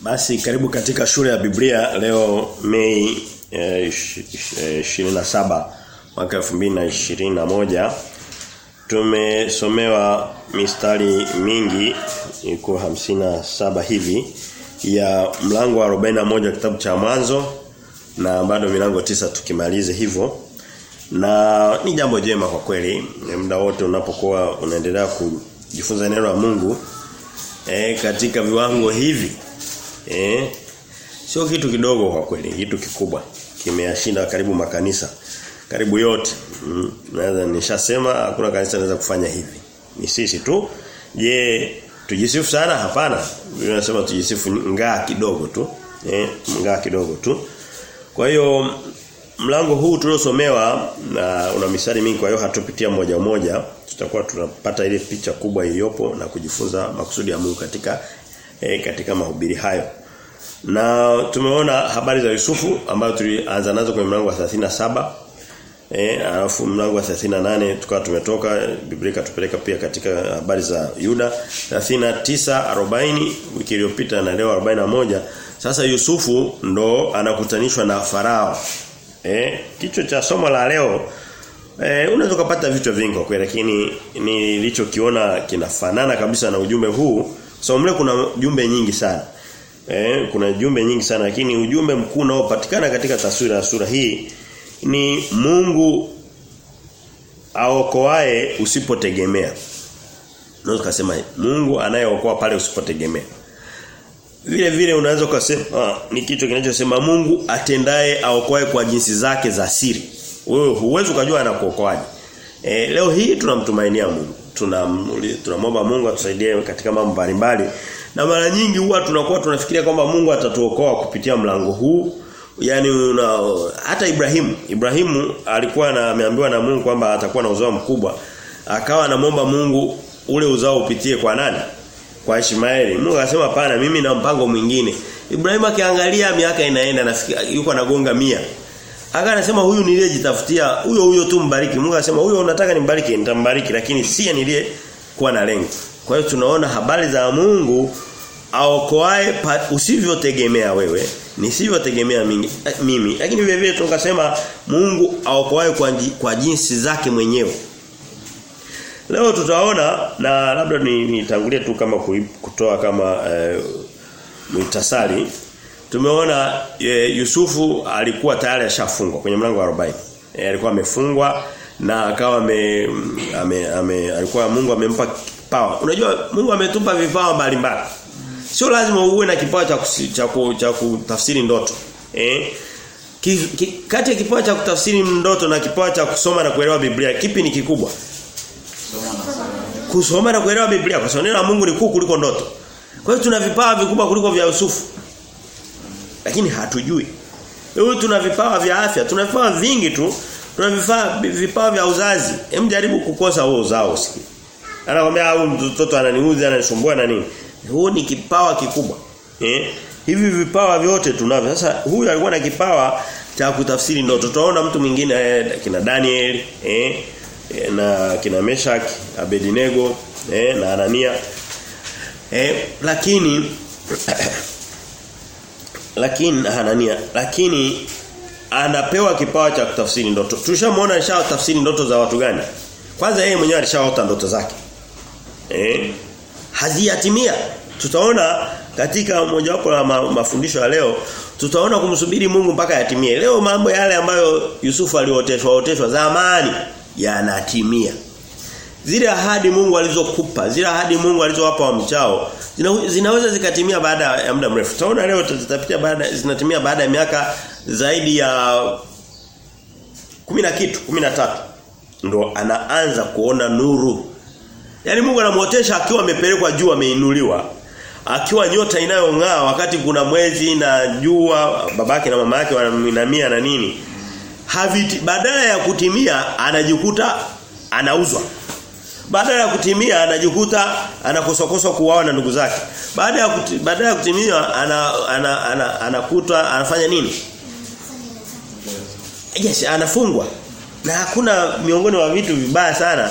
Basi karibu katika shule ya Biblia leo Mei eh, ish- ish- eh, 27 mwaka 2021 tumesomewa mistari mingi iko saba hivi ya mlango wa 41 kitabu cha mwanzo na bado milango tisa tukimalize hivyo. Na ni jambo jema kwa kweli muda wote unapokuwa unaendelea kujifunza neno la Mungu eh, katika viwango hivi eh, sio kitu kidogo kwa kweli kitu kikubwa. Kimeashinda karibu makanisa. Karibu yote. Mm, naweza nishasema hakuna kanisa linaweza kufanya hivi. Ni sisi tu. Je tujisifu sana? Hapana. Biblia inasema tujisifu ngaa kidogo tu. Eh ngaa kidogo tu. Kwa hiyo mlango huu tuliosomewa na una misari mingi kwa hiyo hatupitia moja moja. Tutakuwa tunapata ile picha kubwa iliyopo na kujifunza makusudi ya Mungu katika eh, katika mahubiri hayo na tumeona habari za Yusufu ambayo tulianza nazo kwenye mlango wa 37 Eh alafu mlango wa 38 tukawa tumetoka Biblia ikatupeleka pia katika habari za Yuda. 39 40 wiki iliyopita na leo 41 sasa Yusufu ndo anakutanishwa na Farao. Eh kichwa cha somo la leo eh unaweza kupata vichwa vingi kwa lakini nilichokiona kinafanana kabisa na ujumbe huu. Somo kuna jumbe nyingi sana eh kuna jumbe nyingi sana lakini ujumbe mkuu unaopatikana katika taswira ya sura hii ni Mungu aokoae usipotegemea. Unaweza kusema Mungu anayeokoa pale usipotegemea. Vile vile unaweza kusema ah, ni kitu kinachosema Mungu atendaye aokoae kwa jinsi zake za siri. Wewe huwezi kujua anakuokoaje. E, leo hii tunamtumainia Mungu. Tunamwomba Mungu atusaidie katika mambo mbalimbali. Na mara nyingi huwa tunakuwa tunafikiria kwamba Mungu atatuokoa kupitia mlango huu. Yani una, hata Ibrahimu Ibrahimu alikuwa na ameambiwa na Mungu kwamba atakuwa na uzao mkubwa. Akawa anamwomba Mungu ule uzao upitie kwa nani? Kwa Ishmaeli. Mungu akasema hapana mimi na mpango mwingine. Ibrahimu akiangalia miaka inaenda nafikia yuko anagonga mia Aka anasema huyu niliyejitafutia huyo huyo tu mbariki. Mungu anasema huyo unataka nimbariki nitambariki lakini si niliye kuwa na lengo. Kwa hiyo tunaona habari za Mungu aokoae usivyotegemea wewe nisivyotegemea mimi. Lakini vile vile tunakasema Mungu aokoae kwa, kwa jinsi zake mwenyewe. Leo tutaona na labda nitangulie ni tu kama kutoa kama eh, mwitasali tumeona e, Yusufu alikuwa tayari ashafungwa kwenye mlango wa 40 e, alikuwa amefungwa na akawa ame, ame, ame alikuwa Mungu amempa power unajua Mungu ametupa vipawa mbalimbali Sio lazima uwe na kipawa cha cha cha kutafsiri ndoto. Eh? Ki, ki, kati ya kipawa cha kutafsiri ndoto na kipawa cha kusoma na kuelewa Biblia kipi ni kikubwa? Kusoma na kuelewa Biblia kwa sababu neno la Mungu ni kuu kuliko ndoto. Kwa hiyo tuna vipawa vikubwa kuliko vya Yusufu. Lakini hatujui. Huyu tuna vipawa vya afya, tuna vipawa vingi tu. Tuna vipawa vipawa vya uzazi. Hem jaribu kukosa huo uzao usikie. Anakwambia au mtoto ananiudhi ananisumbua na nini? Huu ni kipawa kikubwa. Eh? Hivi vipawa vyote tunavyo. Sasa huyu alikuwa na kipawa cha kutafsiri ndoto. Tutaona mtu mwingine eh, kina Daniel, eh? na kina Meshak, Abednego, eh? na Anania. Eh, lakini lakini Hanania, lakini anapewa kipawa cha kutafsiri ndoto. Tulishamuona alishatafsiri ndoto za watu gani? Kwanza yeye mwenyewe alishaota ndoto zake. Eh? Haziatimia. Tutaona katika mojawapo la ma, mafundisho ya leo tutaona kumsubiri Mungu mpaka yatimie. Leo mambo yale ambayo Yusufu alioteshwa oteshwa zamani yanatimia. Zile ahadi Mungu alizokupa, zile ahadi Mungu alizowapa wa mchao zina, zinaweza zikatimia baada ya muda mrefu. Tutaona leo tutapitia baada zinatimia baada ya miaka zaidi ya kumi na kitu, 13. Ndo anaanza kuona nuru Yaani Mungu anamuotesha akiwa amepelekwa juu ameinuliwa. Akiwa nyota inayong'aa wakati kuna mwezi na jua babake na mama yake wanaminamia na nini. Haviti badala ya kutimia anajikuta anauzwa. Badala ya kutimia anajikuta anakosokosa kuwaona na ndugu zake. Baada ya kuti, baada ya kutimia ana, ana, ana, anakuta anafanya nini? Yes, anafungwa. Na hakuna miongoni wa vitu vibaya sana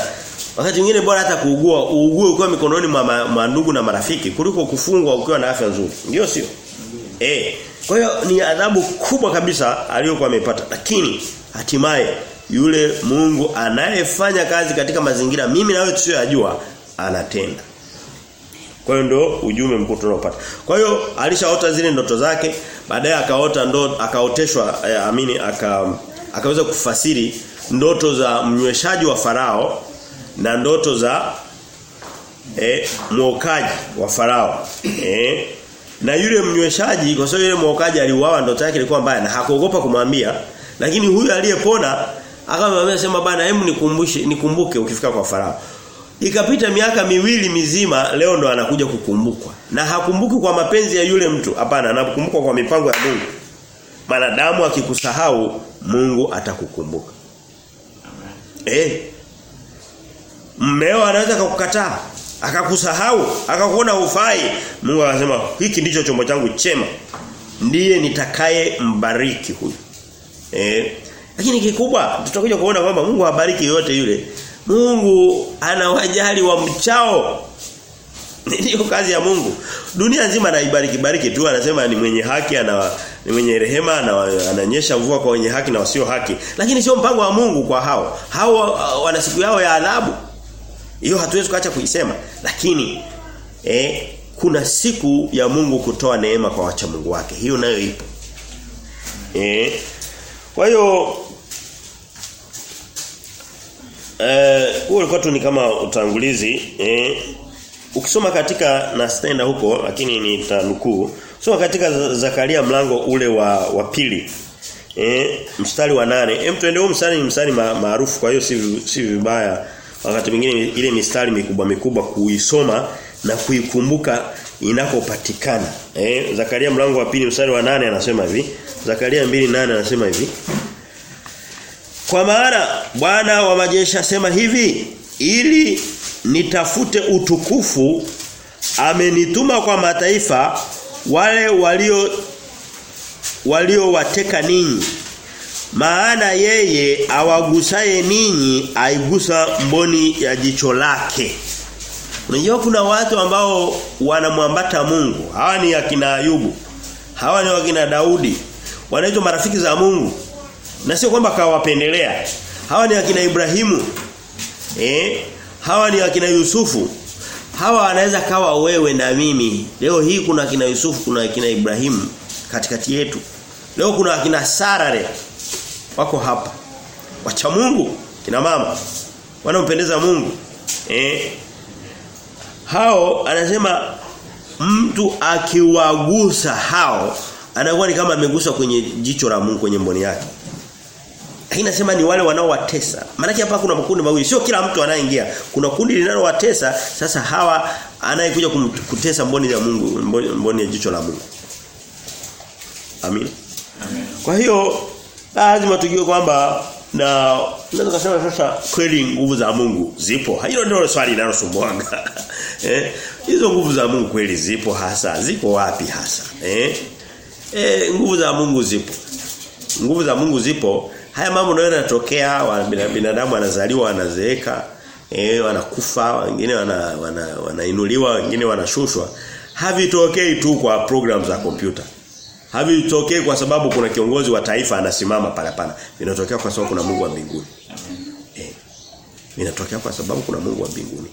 Wakati mwingine bora hata kuugua, uugue ukiwa mikononi mwa, mwa ndugu na marafiki kuliko kufungwa ukiwa na afya nzuri. Ndio sio? Eh. Kwa hiyo ni adhabu kubwa kabisa aliyokuwa amepata. Lakini hatimaye yule Mungu anayefanya kazi katika mazingira mimi na wewe tusiyojua anatenda. Kwa hiyo ndo ujumbe mkuu tunaopata. Kwa hiyo alishaota zile ndoto zake, baadaye akaota ndo akaoteshwa eh, amini aka akaweza kufasiri ndoto za mnyweshaji wa farao na ndoto za eh mwokaji wa farao. Eh na yule mnyweshaji kwa sababu yule mwokaji aliuawa ndoto yake ilikuwa mbaya na hakuogopa kumwambia lakini huyu aliyepona akamwambia sema bana hebu nikumbushe nikumbuke ukifika kwa farao. Ikapita miaka miwili mizima leo ndo anakuja kukumbukwa. Na hakumbuki kwa mapenzi ya yule mtu. Hapana, anakumbukwa kwa mipango ya Mungu. Manadamu akikusahau Mungu atakukumbuka. Eh. Mmeo anaweza kukukataa, akakusahau, akakuona ufai. Mungu anasema "Hiki ndicho chombo changu chema. Ndiye nitakaye mbariki huyu." Eh. Lakini kikubwa tutakuja kuona kwamba Mungu habariki yote yule. Mungu anawajali wa mchao. Ndio kazi ya Mungu. Dunia nzima anaibariki bariki tu anasema ni mwenye haki ana ni mwenye rehema na ananyesha mvua kwa wenye haki na wasio haki. Lakini sio mpango wa Mungu kwa hao. Hao uh, wana siku yao ya adhabu. Hiyo hatuwezi kuacha kuisema. Lakini eh kuna siku ya Mungu kutoa neema kwa wacha Mungu wake. Hiyo nayo ipo. Eh kwa hiyo Eh, huo ulikuwa tu ni kama utangulizi eh ukisoma katika na stenda huko lakini nitanukuu. Soma katika Zakaria mlango ule wa wa pili eh mstari wa nane. Hem tuende huo mstari ni mstari maarufu ma kwa hiyo si si vibaya. Wakati mwingine ile mistari mikubwa mikubwa kuisoma na kuikumbuka inakopatikana eh Zakaria mlango wa pili mstari wa nane anasema hivi. Zakaria 2:8 anasema hivi kwa maana Bwana wa majeshi asema hivi ili nitafute utukufu amenituma kwa mataifa wale walio waliowateka ninyi. Maana yeye awagusaye ninyi aigusa mboni ya jicho lake. Unajua kuna watu ambao wanamwambata Mungu. Hawa ni akina Ayubu. Hawa ni wakina Daudi. Wanaitwa marafiki za Mungu na sio kwamba kawapendelea. Hawa ni akina Ibrahimu. Eh? Hawa ni akina Yusufu. Hawa anaweza kawa wewe na mimi. Leo hii kuna akina Yusufu, kuna akina Ibrahimu katikati yetu. Leo kuna akina Sarare wako hapa. Wacha Mungu, kina mama. Wanaompendeza Mungu. Eh? Hao anasema mtu akiwagusa hao anakuwa ni kama amegusa kwenye jicho la Mungu kwenye mboni yake. Hii nasema ni wale wanaowatesa. Maana hapa kuna makundi mawili. Sio kila mtu anayeingia. Kuna kundi linalowatesa. Sasa hawa anayekuja kutesa mboni ya Mungu, mboni, mboni ya jicho la Mungu. Amin. Amen. Kwa hiyo lazima tujue kwamba na naweza kusema sasa kweli nguvu za Mungu zipo. Hilo ndio swali linalosumbuanga. eh? Hizo nguvu za Mungu kweli zipo hasa. Ziko wapi hasa? Eh? Eh nguvu za Mungu zipo. Nguvu za Mungu zipo haya mambo ndio yanatokea binadamu anazaliwa anazeeka, eh wanakufa wengine wana, wana, wanainuliwa wengine wanashushwa. Havitokei tu kwa program za kompyuta. Havitokei kwa sababu kuna kiongozi wa taifa anasimama pale pana vinatokea kwa sababu kuna Mungu wa mbinguni. Eh vinatokea kwa sababu kuna Mungu wa mbinguni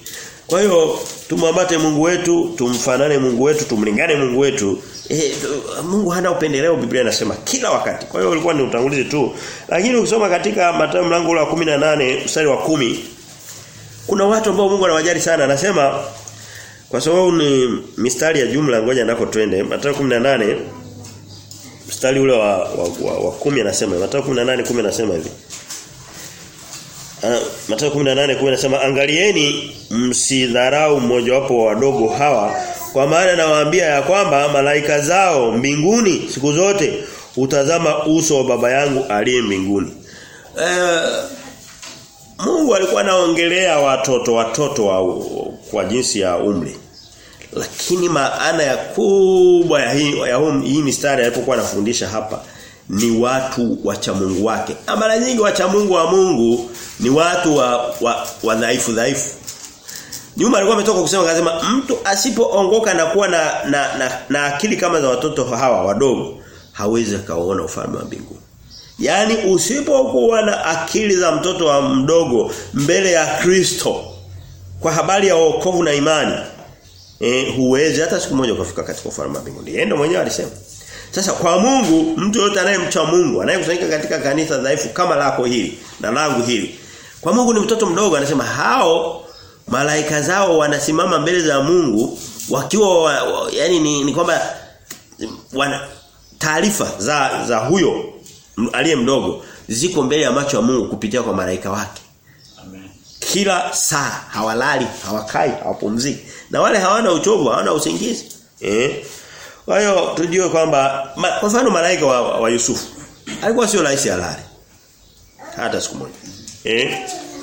kwa hiyo tumwambate Mungu wetu tumfanane Mungu wetu tumlingane Mungu wetu E, Mungu hana upendeleo Biblia inasema kila wakati. Kwa hiyo ulikuwa ni utangulizi tu. Lakini ukisoma katika Mathayo mlango wa 18 mstari wa kumi kuna watu ambao Mungu anawajali sana anasema kwa sababu ni mistari ya jumla ngoja ndako twende. Mathayo 18 mstari ule wa wa, wa, wa 10 anasema Mathayo 18:10 anasema hivi. Mathayo 18:10 nasema angalieni msidharau mmoja wapo wa wadogo hawa kwa maana nawaambia ya kwamba malaika zao mbinguni siku zote utazama uso wa baba yangu aliye mbinguni. E, Mungu alikuwa anaongelea watoto watoto wa, kwa jinsi ya umri. Lakini maana ya kubwa ya hii ya hum, hii mistari alipokuwa anafundisha hapa ni watu wacha Mungu wake. Na mara nyingi wacha Mungu wa Mungu ni watu wa wa, wa dhaifu dhaifu. Nyuma alikuwa ametoka kusema akasema mtu asipoongoka na kuwa na, na, na, na akili kama za watoto hawa wadogo hawezi kaona ufalme wa mbinguni. Yaani usipokuwa na akili za mtoto wa mdogo mbele ya Kristo kwa habari ya wokovu na imani eh huwezi hata siku moja ukafika katika ufalme wa mbinguni. Yeye ndio mwenyewe alisema. Sasa kwa Mungu mtu yote anayemcha Mungu anayekusanyika katika kanisa dhaifu kama lako hili na langu hili. Kwa Mungu ni mtoto mdogo anasema hao malaika zao wanasimama mbele za Mungu wakiwa wa, wa, yani ni, ni kwamba wana taarifa za za huyo aliye mdogo ziko mbele ya macho ya Mungu kupitia kwa malaika wake. Amen. Kila saa hawalali, hawakai, hawapumziki. Na wale hawana uchovu, hawana usingizi. Eh? Kwa hiyo tujue kwamba ma, kwa mfano malaika wa, wa Yusufu alikuwa sio rahisi alale. Hata siku moja. Eh?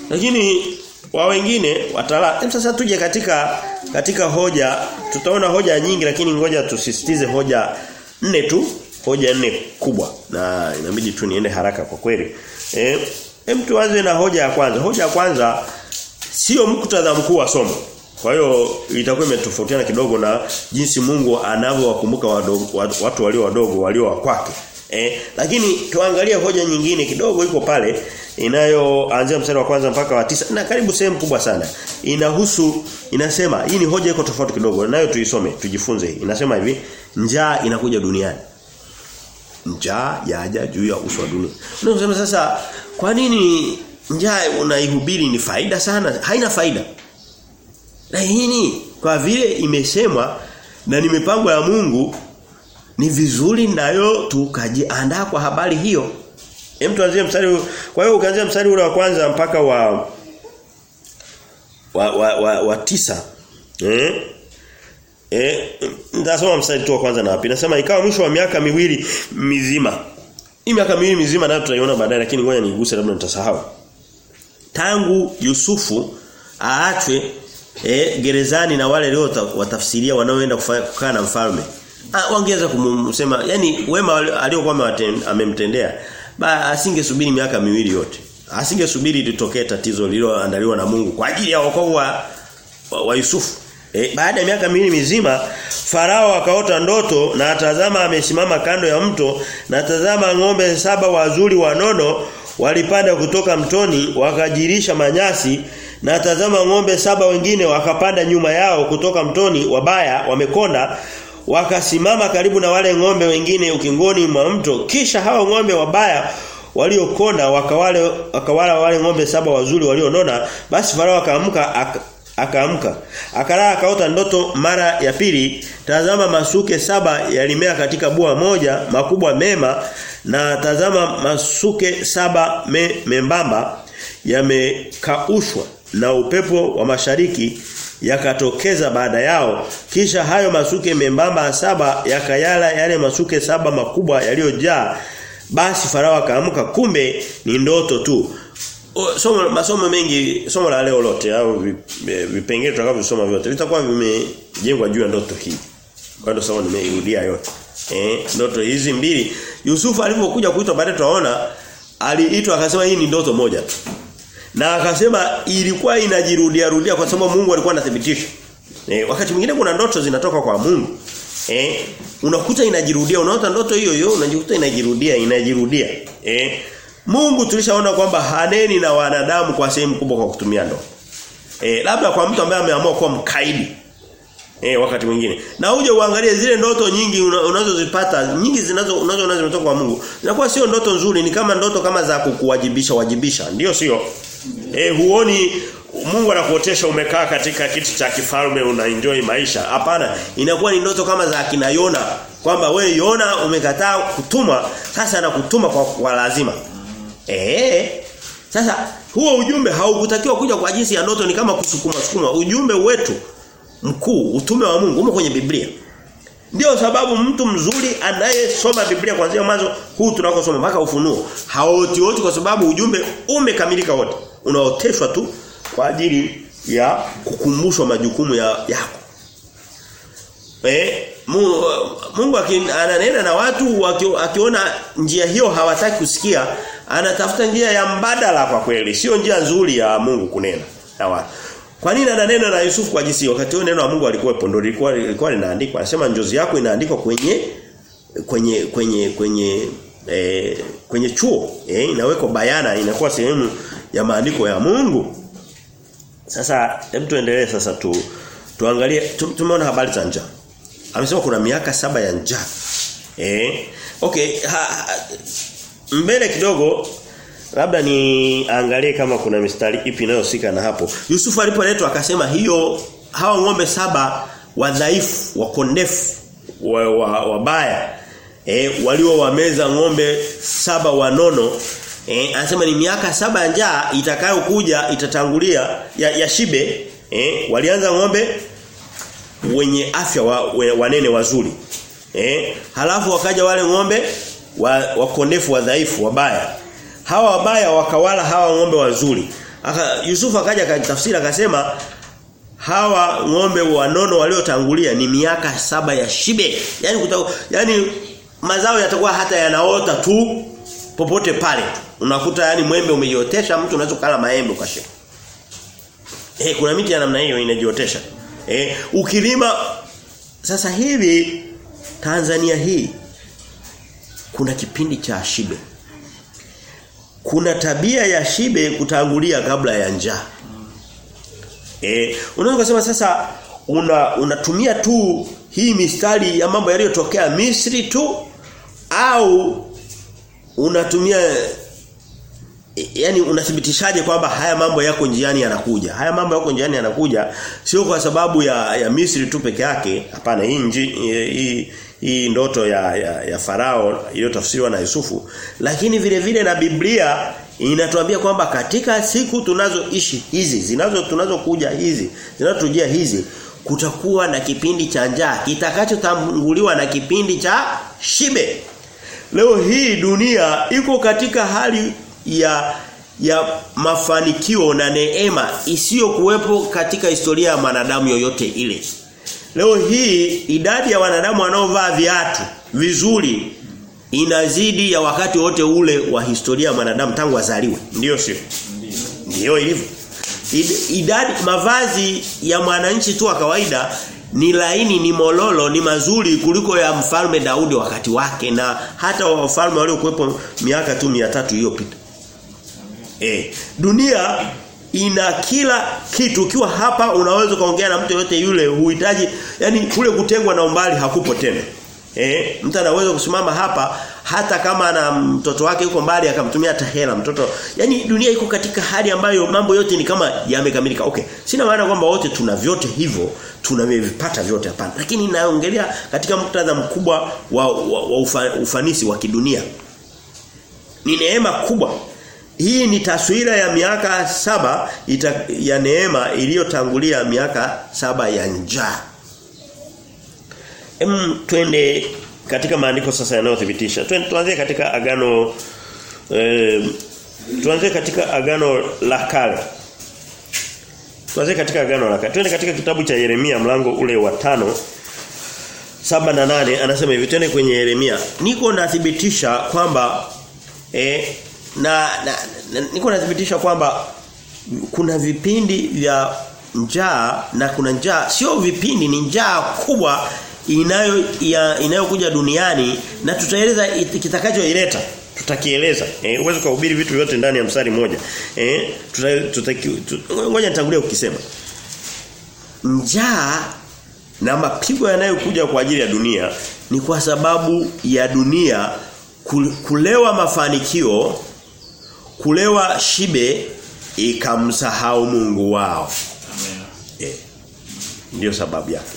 Lakini wa wengine watala sasa tuje katika katika hoja tutaona hoja nyingi lakini ngoja tusisitize hoja nne tu hoja nne kubwa. Na inabidi tu niende haraka kwa kweli. Eh hem tuanze na hoja ya kwanza. Hoja ya kwanza sio muktadha mkuu wa somo. Kwa hiyo itakuwa imetofautiana kidogo na jinsi Mungu anavyowakumbuka watu walio wadogo walio wa kwake Eh, lakini tuangalie hoja nyingine kidogo iko pale inayoanzia mstari wa kwanza mpaka wa tisa na karibu sehemu kubwa sana. Inahusu inasema hii ni hoja iko tofauti kidogo nayo tuisome tujifunze. Inasema hivi njaa inakuja duniani. Njaa yaja juu ya uso wa dunia. Unasema sasa kwa nini njaa unaihubiri ni faida sana? Haina faida. Lakini kwa vile imesemwa na ni mipango ya Mungu ni vizuri nayo tukajiandaa kwa habari hiyo. Hem tuanzie mstari kwa hiyo ukaanzia mstari ule wa kwanza mpaka wa wa wa, wa, wa tisa. Eh? Eh, ndasoma mstari tu wa kwanza na wapi. Nasema ikawa mwisho wa miaka miwili mizima. Hii miaka miwili mizima nayo tutaiona baadaye lakini ngoja niguse labda nitasahau. Tangu Yusufu aachwe eh, gerezani na wale leo watafsiria wanaoenda kukaa na mfalme wangeweza kumsema yani wema aliyokuwa amemtendea ba asingesubiri miaka miwili yote. Asingesubiri litokee tatizo lililoandaliwa na Mungu kwa ajili ya wokovu wa, wa, wa Yusufu. E, baada ya miaka miwili mizima farao akaota ndoto na atazama amesimama kando ya mto na tazama ng'ombe saba wazuri wanono walipanda kutoka mtoni wakajirisha manyasi na tazama ng'ombe saba wengine wakapanda nyuma yao kutoka mtoni wabaya wamekonda wakasimama karibu na wale ng'ombe wengine ukingoni mwa mto. Kisha hao ng'ombe wabaya waliokona wakawale wakawala wale ng'ombe saba wazuri walionona. Basi farao akaamka akaamka. Akalala akaota ndoto mara ya pili. Tazama masuke saba yalimea katika bua moja makubwa mema. Na tazama masuke saba me, membamba yamekaushwa na upepo wa mashariki yakatokeza baada yao. Kisha hayo masuke membamba saba yakayala yale masuke saba makubwa yaliyojaa. Basi farao akaamka kumbe ni ndoto tu. Somo masomo mengi somo la leo lote au vipengele tutakavyosoma vyote vitakuwa vimejengwa juu ya ndoto hii. Kwa hiyo somo nimeirudia yote. Eh ndoto hizi mbili. Yusufu alipokuja kuitwa baadaye tunaona aliitwa akasema hii ni ndoto moja tu na akasema ilikuwa inajirudia rudia kwa sababu Mungu alikuwa anathibitisha. E, wakati mwingine kuna ndoto zinatoka kwa Mungu. E, unakuta inajirudia, unaota ndoto hiyo hiyo, unajikuta inajirudia, inajirudia. E, Mungu tulishaona kwamba haneni na wanadamu kwa sehemu kubwa kwa kutumia ndoto. E, labda kwa mtu ambaye ameamua kuwa mkaidi. E, wakati mwingine. Na uje uangalie zile ndoto nyingi unazozipata, nyingi zinazo unazo zimetoka kwa Mungu. Zinakuwa sio ndoto nzuri, ni kama ndoto kama za kukuwajibisha wajibisha. Ndio sio? Eh huoni Mungu anakuotesha umekaa katika kitu cha kifalme una enjoy maisha. Hapana, inakuwa ni ndoto kama za akina Yona kwamba we Yona umekataa kutuma, sasa anakutuma kwa, kwa lazima. Eh. Sasa huo ujumbe haukutakiwa kuja kwa jinsi ya ndoto ni kama kusukuma sukuma. Ujumbe wetu mkuu, utume wa Mungu umo kwenye Biblia. Ndio sababu mtu mzuri anayesoma Biblia kuanzia mwanzo huu tunakosoma mpaka ufunuo haoti wote kwa sababu ujumbe umekamilika wote. Unaoteshwa tu kwa ajili ya kukumbushwa majukumu ya yako. Eh, Mungu, ananena na watu akiona njia hiyo hawataki kusikia, anatafuta njia ya mbadala kwa kweli, sio njia nzuri ya Mungu kunena na watu. Kwa nini ananena na Yusufu kwa jinsi wakati huo neno la Mungu alikuwepo ndio lilikuwa lilikuwa linaandikwa. Anasema njozi yako inaandikwa kwenye kwenye kwenye kwenye eh, kwenye chuo eh, inawekwa bayana inakuwa sehemu ya maandiko ya Mungu. Sasa hebu tuendelee sasa tu tuangalie tu, tumeona habari za njaa. Amesema kuna miaka saba ya njaa. Eh? Okay, ha, ha, mbele kidogo labda niangalie kama kuna mistari ipi inayohusika na hapo. Yusufu alipoletwa akasema hiyo hawa ng'ombe saba wadhaifu, wakondefu, wabaya wa, wa eh walio wameza ng'ombe saba wanono eh anasema ni miaka saba njaa itakayokuja itatangulia ya, ya shibe. Eh walianza ng'ombe wenye afya wa, wanene wazuri. Eh halafu wakaja wale ng'ombe wa, wakondefu wadhaifu wabaya. Hawa wabaya wakawala hawa ng'ombe wazuri. Aka Yusufu akaja akatafsiri akasema hawa ng'ombe wanono waliotangulia ni miaka saba ya shibe. Yani yani mazao yatakuwa hata yanaota tu popote pale unakuta yani mwembe umejiotesha mtu unaweza kula maembe ukashika. Eh kuna miti ya namna hiyo inajiotesha. Eh ukilima sasa hivi Tanzania hii kuna kipindi cha shibe. Kuna tabia ya shibe kutangulia kabla ya njaa. Eh unaweza kusema sasa una unatumia tu hii mistari ya mambo yaliyotokea Misri tu au unatumia yani unathibitishaje kwamba haya mambo yako njiani yanakuja? Haya mambo yako njiani yanakuja sio kwa sababu ya ya Misri tu peke yake hapana hii hii hii ndoto ya ya, ya farao iliyotafsiriwa na Yusufu. Lakini vile vile na Biblia inatuambia kwamba katika siku tunazoishi hizi zinazo tunazokuja hizi zinazotujia hizi kutakuwa na kipindi cha njaa kitakachotanguliwa na kipindi cha shibe leo hii dunia iko katika hali ya ya mafanikio na neema isiyokuwepo katika historia ya mwanadamu yoyote ile. Leo hii idadi ya wanadamu wanaovaa viatu vizuri inazidi ya wakati wote ule wa historia ya mwanadamu tangu azaliwe. ndio sio? Ndiyo ilivyo. Idadi mavazi ya mwananchi tu wa kawaida ni laini ni mololo ni mazuri kuliko ya mfalme Daudi wakati wake na hata wafalme waliokuwepo miaka tu 300 iliyopita. Eh, dunia ina kila kitu ukiwa hapa unaweza kaongea na mtu yote yule huhitaji yani kule kutengwa na umbali hakupo tena. Eh, mtu anaweza kusimama hapa hata kama na mtoto wake yuko mbali akamtumia tahela hela mtoto. yani dunia iko katika hali ambayo mambo yote ni kama yamekamilika. Okay. Sina maana kwamba wote tuna vyote hivyo, tunavipata vyote hapana. Lakini naongelea katika muktadha mkubwa wa, wa, wa ufa, ufanisi wa kidunia. Ni neema kubwa. Hii ni taswira ya miaka saba ita, ya neema iliyotangulia miaka saba ya njaa. Em twende katika maandiko sasa yanayothibitisha. Tuanze katika agano eh, tuanze katika agano la kale. Tuanze katika agano la kale. Twende katika kitabu cha Yeremia mlango ule wa tano saba na nane anasema hivi twende kwenye Yeremia. Niko nathibitisha kwamba eh, na, na, na niko nathibitisha kwamba kuna vipindi vya njaa na kuna njaa sio vipindi ni njaa kubwa inayo ya, inayokuja duniani na tutaeleza kitakachoileta tutakieleza eh uweze kuhubiri vitu vyote ndani ya msari moja eh tutaki ngoja nitangulie ukisema njaa na mapigo yanayokuja kwa ajili ya dunia ni kwa sababu ya dunia kulewa mafanikio kulewa shibe ikamsahau Mungu wao. Amen. Eh. Ndio sababu yake.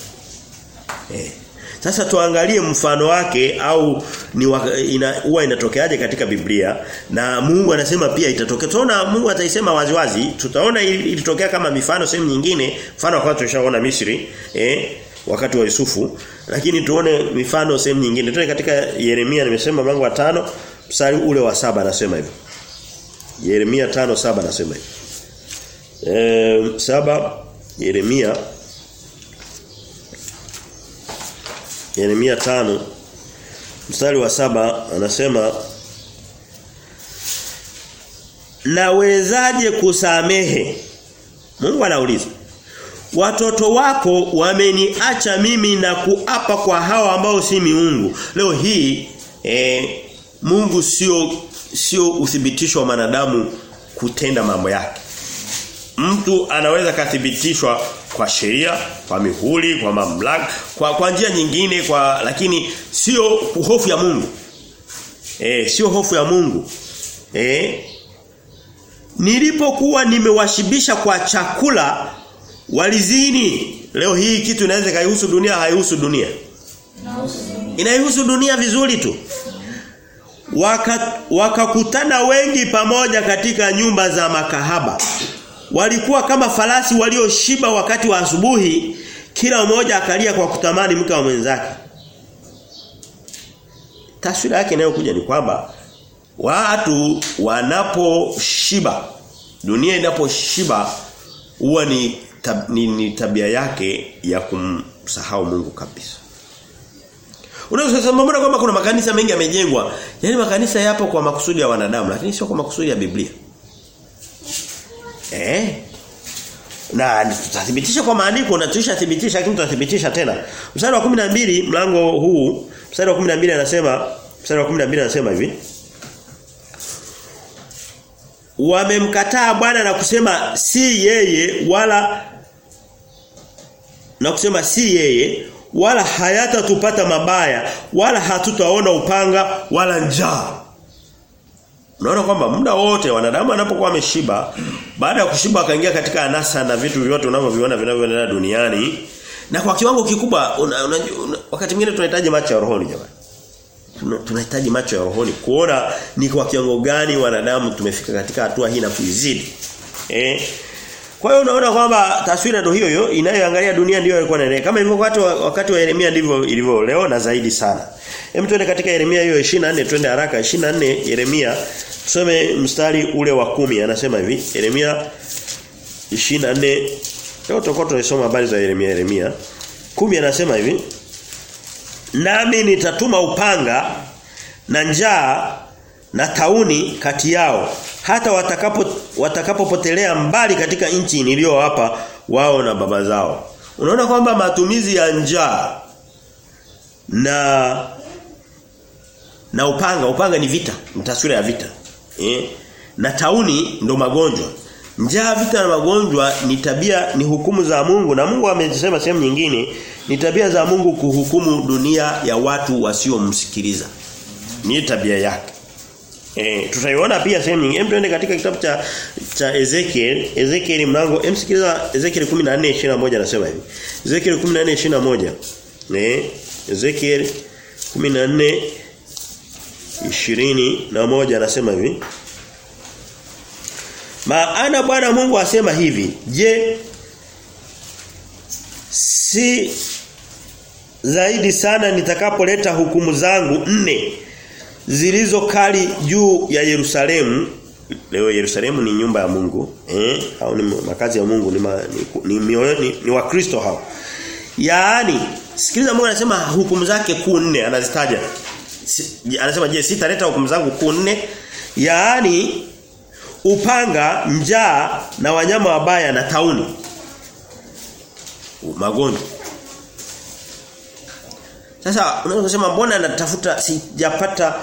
Eh. Sasa tuangalie mfano wake au ni huwa ina, inatokeaje katika Biblia na Mungu anasema pia itatokea. Tunaona Mungu ataisema waziwazi, tutaona ilitokea kama mifano sehemu nyingine, mfano wakati tushaona Misri, eh wakati wa Yusufu, lakini tuone mifano sehemu nyingine. Tuone katika Yeremia nimesema mlango wa tano mstari ule wa saba anasema hivyo. Yeremia 5:7 anasema hivyo. Eh saba Yeremia Yeremia tano mstari wa saba anasema Nawezaje kusamehe? Mungu anauliza. watoto wako wameniacha mimi na kuapa kwa hawa ambao si miungu. Leo hii eh, Mungu sio sio uthibitisho wa manadamu kutenda mambo yake. Mtu anaweza kathibitishwa kwa sheria, kwa mihuri, kwa mamlaka, kwa kwa njia nyingine kwa lakini sio hofu ya Mungu. Eh, sio hofu ya Mungu. Eh? Nilipokuwa nimewashibisha kwa chakula walizini. Leo hii kitu inaweza kaihusu dunia haihusu dunia. Inaihusu dunia vizuri tu. Wakakutana waka wengi pamoja katika nyumba za makahaba. Walikuwa kama farasi walioshiba wakati wa asubuhi, kila mmoja akalia kwa kutamani mke wa mwenzake. Taswira yake inayokuja ni kwamba watu wanaposhiba, dunia inaposhiba huwa ni, tab, ni, ni tabia yake ya kumsahau Mungu kabisa. Unaweza mbona kwamba kuna makanisa mengi yamejengwa? Yaani makanisa yapo kwa makusudi ya wanadamu lakini sio kwa makusudi ya Biblia. Eh? Na tutathibitisha kwa maandiko na tulishathibitisha lakini tutathibitisha tena. Mstari wa 12 mlango huu, mstari wa 12 anasema, mstari wa 12 anasema hivi. Wamemkataa Bwana na kusema si yeye wala na kusema si yeye wala hayatatupata mabaya wala hatutaona upanga wala njaa. Unaona kwamba muda wote wanadamu anapokuwa ameshiba baada ya kushiba akaingia katika anasa na vitu vyote unavyoviona vinavyoendelea duniani na kwa kiwango kikubwa una, una, una, wakati mwingine tunahitaji macho ya rohoni jamani. Tunahitaji macho ya rohoni kuona ni kwa kiwango gani wanadamu tumefika katika hatua hii na kuizidi. Eh? Kwa hiyo unaona kwamba taswira ndio hiyo hiyo inayoangalia dunia ndio ilikuwa inaendelea. Kama ilivyo wakati wa, wakati wa Yeremia ndivyo ilivyo leo na zaidi sana. Hem tuende katika Yeremia hiyo 24 twende haraka 24 Yeremia tusome mstari ule wa kumi anasema hivi Yeremia 24 leo tutakuwa tunasoma habari za Yeremia Yeremia 10 anasema hivi Nami nitatuma upanga na njaa na tauni kati yao hata watakapo watakapopotelea mbali katika nchi niliyowapa wao na baba zao. Unaona kwamba matumizi ya njaa na na upanga, upanga ni vita, ni taswira ya vita. Eh? Na tauni ndo magonjwa. Njaa, vita na magonjwa ni tabia ni hukumu za Mungu na Mungu amesema sehemu nyingine ni tabia za Mungu kuhukumu dunia ya watu wasiomsikiliza. Ni tabia yake. Eh, tutaiona pia sehemu nyingine. Hem tuende katika kitabu cha cha Ezekiel, Ezekiel mlango, hem sikiliza Ezekiel 14:21 anasema hivi. Ezekiel 14:21. Eh, Ezekiel 14 21 anasema hivi. Maana Bwana Mungu asema hivi, je, si zaidi sana nitakapoleta hukumu zangu nne zilizo kali juu ya Yerusalemu. Leo Yerusalemu ni nyumba ya Mungu eh? Au ni makazi ya Mungu ni ma, ni, ni, ni, ni, ni wakristo hao. Yaani sikiliza Mungu anasema hukumu zake kuu nne anazitaja. Si, anasema je sitaleta hukumu zangu kuu nne? Yaani upanga njaa na wanyama wabaya na tauni. Magonjwa sasa unaweza kusema mbona natafuta sijapata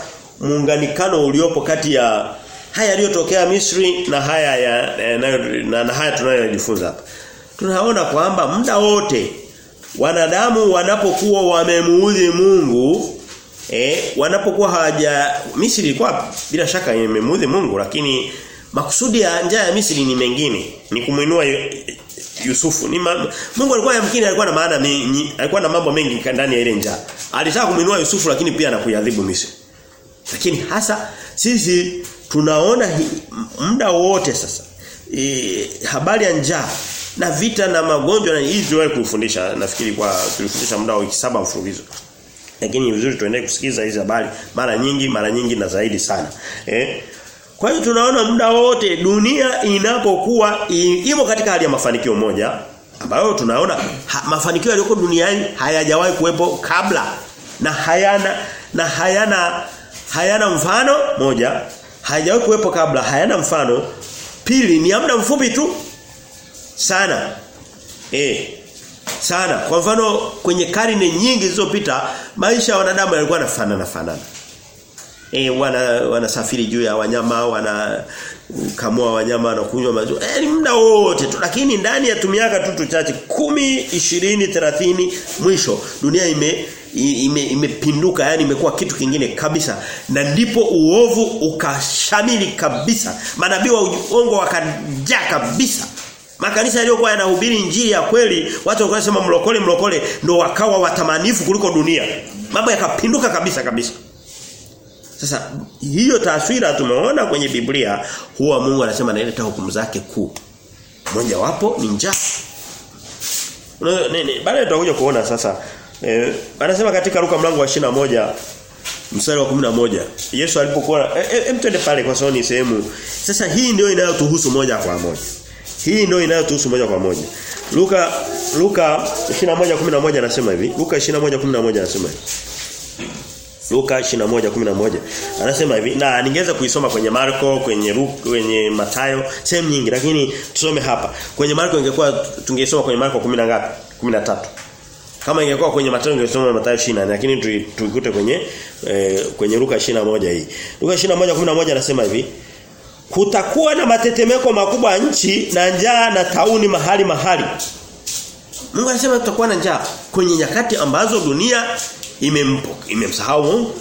muunganikano uliopo kati ya haya yaliyotokea Misri na haya ya, na, na, na haya tunayojifunza hapa. Tunaona kwamba muda wote wanadamu wanapokuwa wamemuudhi Mungu eh wanapokuwa hawaja Misri ilikuwa bila shaka imemuudhi Mungu lakini makusudi ya njaa ya Misri ni mengine ni kumuinua Yusufu ni ma, Mungu alikuwa yamkini alikuwa na maana mengi alikuwa na mambo mengi ndani ya ile njaa. Alitaka kumuinua Yusufu lakini pia anakuadhibu Misri. Lakini hasa sisi tunaona muda wote sasa e, habari ya njaa na vita na magonjwa na hizi tuliwahi kufundisha nafikiri kwa tulifundisha muda wa wiki saba mfululizo. Lakini ni vizuri tuendelee kusikiza hizi habari mara nyingi mara nyingi na zaidi sana. Eh? Kwa hiyo tunaona muda wote dunia inapokuwa imo katika hali ya mafanikio moja ambayo tunaona ha, mafanikio yaliyoko duniani hayajawahi kuwepo kabla na hayana na hayana hayana mfano moja hayajawahi kuwepo kabla hayana mfano pili ni muda mfupi tu sana Eh. Sana. Kwa mfano kwenye karne nyingi zilizopita maisha ya wanadamu yalikuwa yanafanana fanana. Eh wana wanasafiri juu ya wanyama, wana kamua wanyama na kunywa maziwa. e, ni muda wote tu lakini ndani ya tumiaka tu tuchache 10, 20, 30 mwisho dunia ime imepinduka ime yani imekuwa kitu kingine kabisa. Na ndipo uovu ukashamili kabisa. Manabii wa uongo wakajaa kabisa. Makanisa yaliyokuwa yanahubiri injili ya kweli watu walikuwa wanasema mlokole mlokole ndio wakawa watamanifu kuliko dunia. Mambo yakapinduka kabisa kabisa sasa hiyo taswira tumeona kwenye Biblia huwa Mungu anasema analeta hukumu zake kuu. Moja wapo ni njaa. Baadaye tutakuja kuona sasa Eh, anasema katika Luka mlango wa moja mstari wa 11 Yesu alipokuwa hem eh, twende pale kwa sababu ni sehemu. Sasa hii ndio inayotuhusu moja kwa moja. Hii ndio inayotuhusu moja kwa moja. Luka Luka 21:11 anasema hivi Luka 21:11 anasema hivi Luka 21:11 anasema hivi na ningeweza kuisoma kwenye Marko kwenye Luka kwenye Mathayo sehemu nyingi lakini tusome hapa kwenye Marko ingekuwa tungesoma kwenye Marko 10 ngapi 13 kama ingekuwa kwenye Mathayo ingesoma Mathayo 20 lakini tuikute kwenye eh, kwenye Luka 21 hii. Luka 21:11 anasema hivi. Kutakuwa na matetemeko makubwa nchi na njaa na tauni mahali mahali. Mungu anasema tutakuwa na njaa kwenye nyakati ambazo dunia imempo imemsahau Mungu.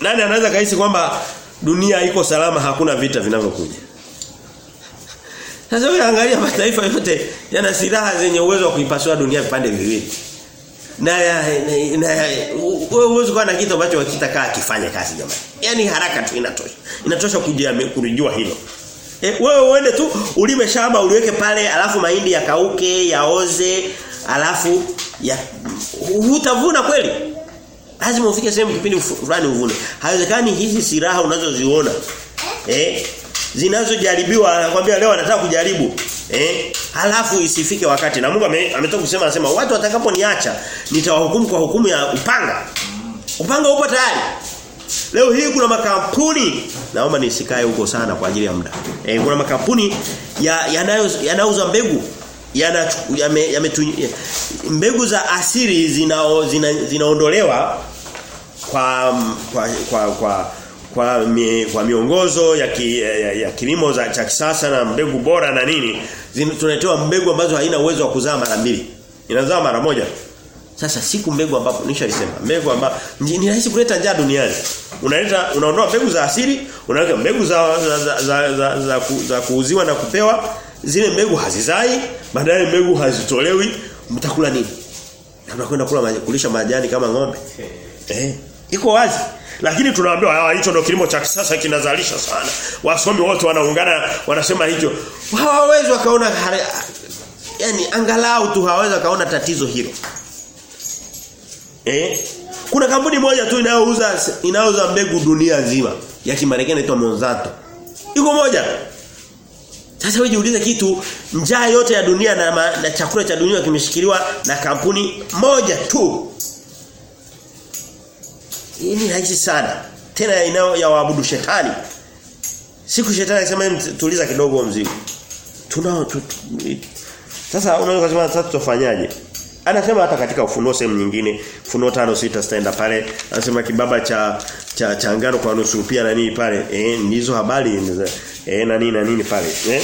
Nani anaweza kahisi kwamba dunia iko salama hakuna vita vinavyokuja? Sasa wewe angalia mataifa yote yana silaha zenye uwezo wa kuipasua dunia vipande viwili. Na na wewe uwezo kwa na kitu ambacho wakitakaa kifanye kazi jamani. Yaani haraka tu inatosha. Inatosha kujia kujua hilo. E, wewe uende tu ulime shamba uliweke pale alafu mahindi yakauke, yaoze, alafu ya hutavuna kweli? Lazima ufike sehemu kipindi fulani uvune. Haiwezekani hizi silaha unazoziona eh? zinazojaribiwa anakuambia leo anataka kujaribu eh halafu isifike wakati. Na Mungu ametoka kusema anasema watu watakaponiacha nitawahukumu kwa hukumu ya upanga. Upanga upo tayari. Leo hii kuna makampuni naomba nisikae huko sana kwa ajili ya muda. Eh kuna makampuni ya yanauza mbegu yana yame, yame mbegu za asili zinao zina, zinaondolewa kwa kwa kwa, kwa kwa mi, kwa miongozo ya, ki, ya, ya kilimo za cha kisasa na mbegu bora na nini tunaletewa mbegu ambazo haina uwezo wa kuzaa mara mbili. Inazaa mara moja. Sasa siku mbegu ambapo nishalisema mbegu ambapo ni rahisi kuleta njaa duniani. Unaleta unaondoa mbegu za asili unaweka mbegu za za za, za, za, za, ku, za kuuziwa na kupewa zile mbegu hazizai baadaye mbegu hazitolewi mtakula nini mnakwenda kula kulisha majani kama ng'ombe eh iko wazi lakini tunaambiwa hicho ndio kilimo cha kisasa kinazalisha sana. Wasomi wote wanaungana wanasema hicho. Hawawezi wakaona yani angalau tu hawawezi wakaona tatizo hilo. Eh? Kuna kampuni moja tu inayouza inauza mbegu dunia nzima ya Kimarekani inaitwa Monsanto. Iko moja. Sasa wewe jiulize kitu njaa yote ya dunia na, ma, na chakula cha dunia kimeshikiliwa na kampuni moja tu. Hii ni rahisi sana. Tena inao ya waabudu shetani. Siku shetani akisema tuliza kidogo mzigo. Tunao tu, Sasa unaweza kusema sasa tufanyaje? Anasema hata katika ufunuo sehemu nyingine, ufunuo tano sita sitaenda pale, anasema kibaba cha cha changano kwa nusu pia na nini pale. Eh ndizo habari eh na nini na nini pale, eh?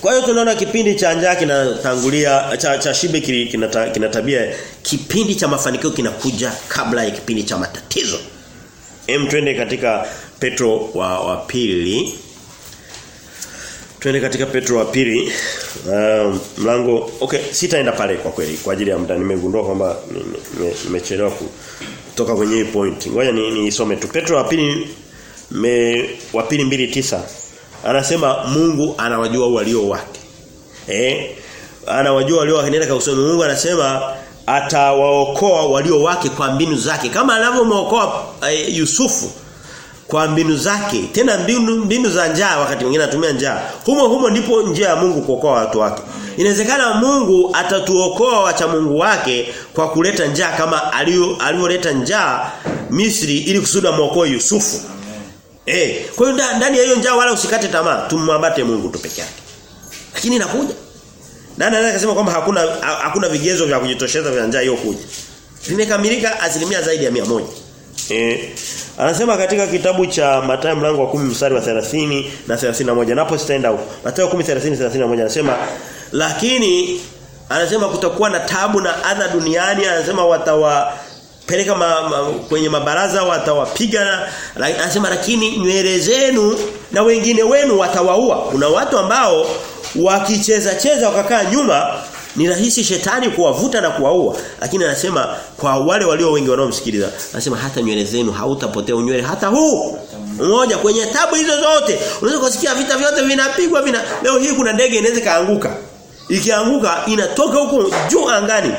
Kwa hiyo tunaona kipindi cha njaa kinatangulia cha, cha shibe kinata, kina tabia kipindi cha mafanikio kinakuja kabla ya kipindi cha matatizo. Hem twende katika Petro wa, wa pili. Twende katika Petro wa pili. Uh, mlango okay sitaenda pale kwa kweli kwa ajili ya muda nimegundua kwamba nimechelewa kutoka kwenye hii point. Ngoja nisome ni tu Petro wa pili me wa pili mbili tisa Anasema Mungu anawajua walio wake. Eh? Anawajua walio wake nenda kausome Mungu anasema atawaokoa walio wake kwa mbinu zake kama anavyomwokoa eh, Yusufu kwa mbinu zake tena mbinu mbinu za njaa wakati mwingine anatumia njaa humo humo ndipo njia ya Mungu kuokoa watu wake inawezekana Mungu atatuokoa wacha Mungu wake kwa kuleta njaa kama alivyoleta njaa Misri ili kusudi muokoe Yusufu Eh, kwa hiyo ndani ya hiyo njaa wala usikate tamaa, tumwambate Mungu tu peke yake. Lakini inakuja. Nani anaweza kusema kwamba hakuna hakuna vigezo vya kujitosheza vya njaa hiyo kuja. limekamilika asilimia zaidi ya mia moja Eh, anasema katika kitabu cha Mathayo mlango wa 10 mstari wa 30 na 31 napo sitaenda huko. Mathayo 10:30 31 anasema lakini anasema kutakuwa na tabu na adha duniani anasema watawa peleka ma, ma, kwenye mabaraza watawapiga anasema lakini nywele zenu na wengine wenu watawaua kuna watu ambao wakicheza cheza wakakaa nyuma ni rahisi shetani kuwavuta na kuwaua lakini anasema kwa wale walio wengi wanaomsikiliza anasema hata nywele zenu hautapotea unywele hata huu. Mmoja kwenye tabu hizo zote. Unaweza kusikia vita vyote vinapigwa vina leo hii kuna ndege inaweza kaanguka ikianguka inatoka huko juu angani.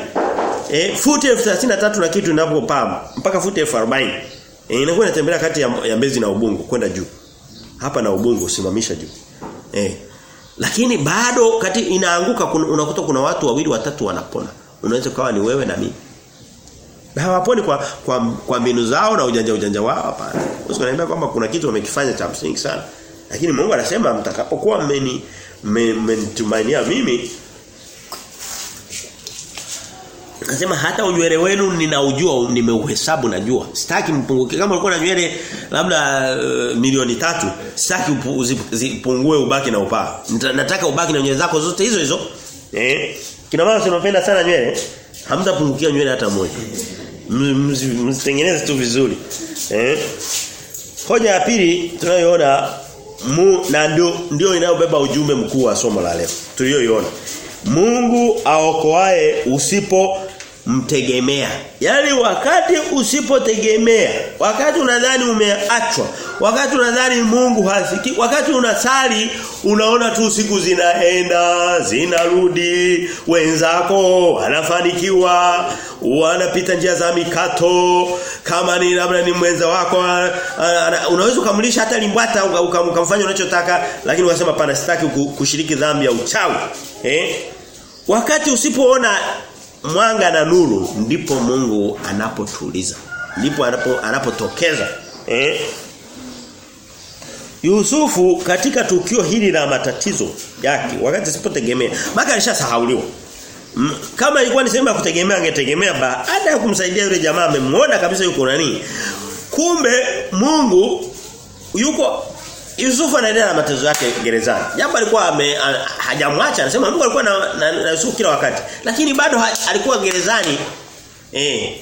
Eh futi 1033 na kitu inapopaa mpaka futi 1040 E, inakuwa inatembea kati ya, ya Mbezi na Ubungo kwenda juu. Hapa na Ubungo usimamisha juu. Eh lakini bado kati inaanguka unakuta kuna watu wawili watatu wanapona. Unaweza kawa ni wewe na mimi. Na hawaponi kwa kwa kwa mbinu zao na ujanja ujanja wao hapana. Usikaniambia kwamba kuna kitu wamekifanya cha msingi sana. Lakini Mungu anasema mtakapokuwa mmeni mmenitumainia mimi Akasema hata unywele wenu ninaujua nimeuhesabu najua. Sitaki mpunguke kama ulikuwa na nywele labda uh, milioni tatu sitaki upungue ubaki na upaa. Nataka ubaki na nywele zako zote hizo hizo. Eh? Kina mama tunapenda sana nywele. Hamtapungukia nywele hata moja. Msitengeneze tu vizuri. Eh? Hoja ya pili tunayoona mu na ndio ndio inayobeba ujumbe mkuu wa somo la leo. tuliyoiona. Mungu aokoae usipo mtegemea. Yaani wakati usipotegemea, wakati unadhani umeachwa, wakati unadhani Mungu hasiki, wakati unasali unaona tu siku zinaenda, zinarudi, wenzako wanafanikiwa, wanapita njia za mikato, kama ni labda ni mwenza wako unaweza ukamlisha hata limbwata ukamfanya unachotaka, lakini unasema pana sitaki kushiriki dhambi ya uchawi. Eh? Wakati usipoona mwanga na nuru ndipo Mungu anapotuliza. Ndipo anapo anapotokeza. Eh? Yusufu katika tukio hili la matatizo yake wakati sipotegemea maka alishasahauliwa. Kama ilikuwa ni sehemu ya kutegemea angetegemea baada ya kumsaidia yule jamaa amemuona kabisa yuko nani. Kumbe Mungu yuko Yusufu anaendelea na matezo yake gerezani. Jambo alikuwa hajamwacha anasema Mungu alikuwa na, na, na Yusufu kila wakati. Lakini bado ha, alikuwa gerezani eh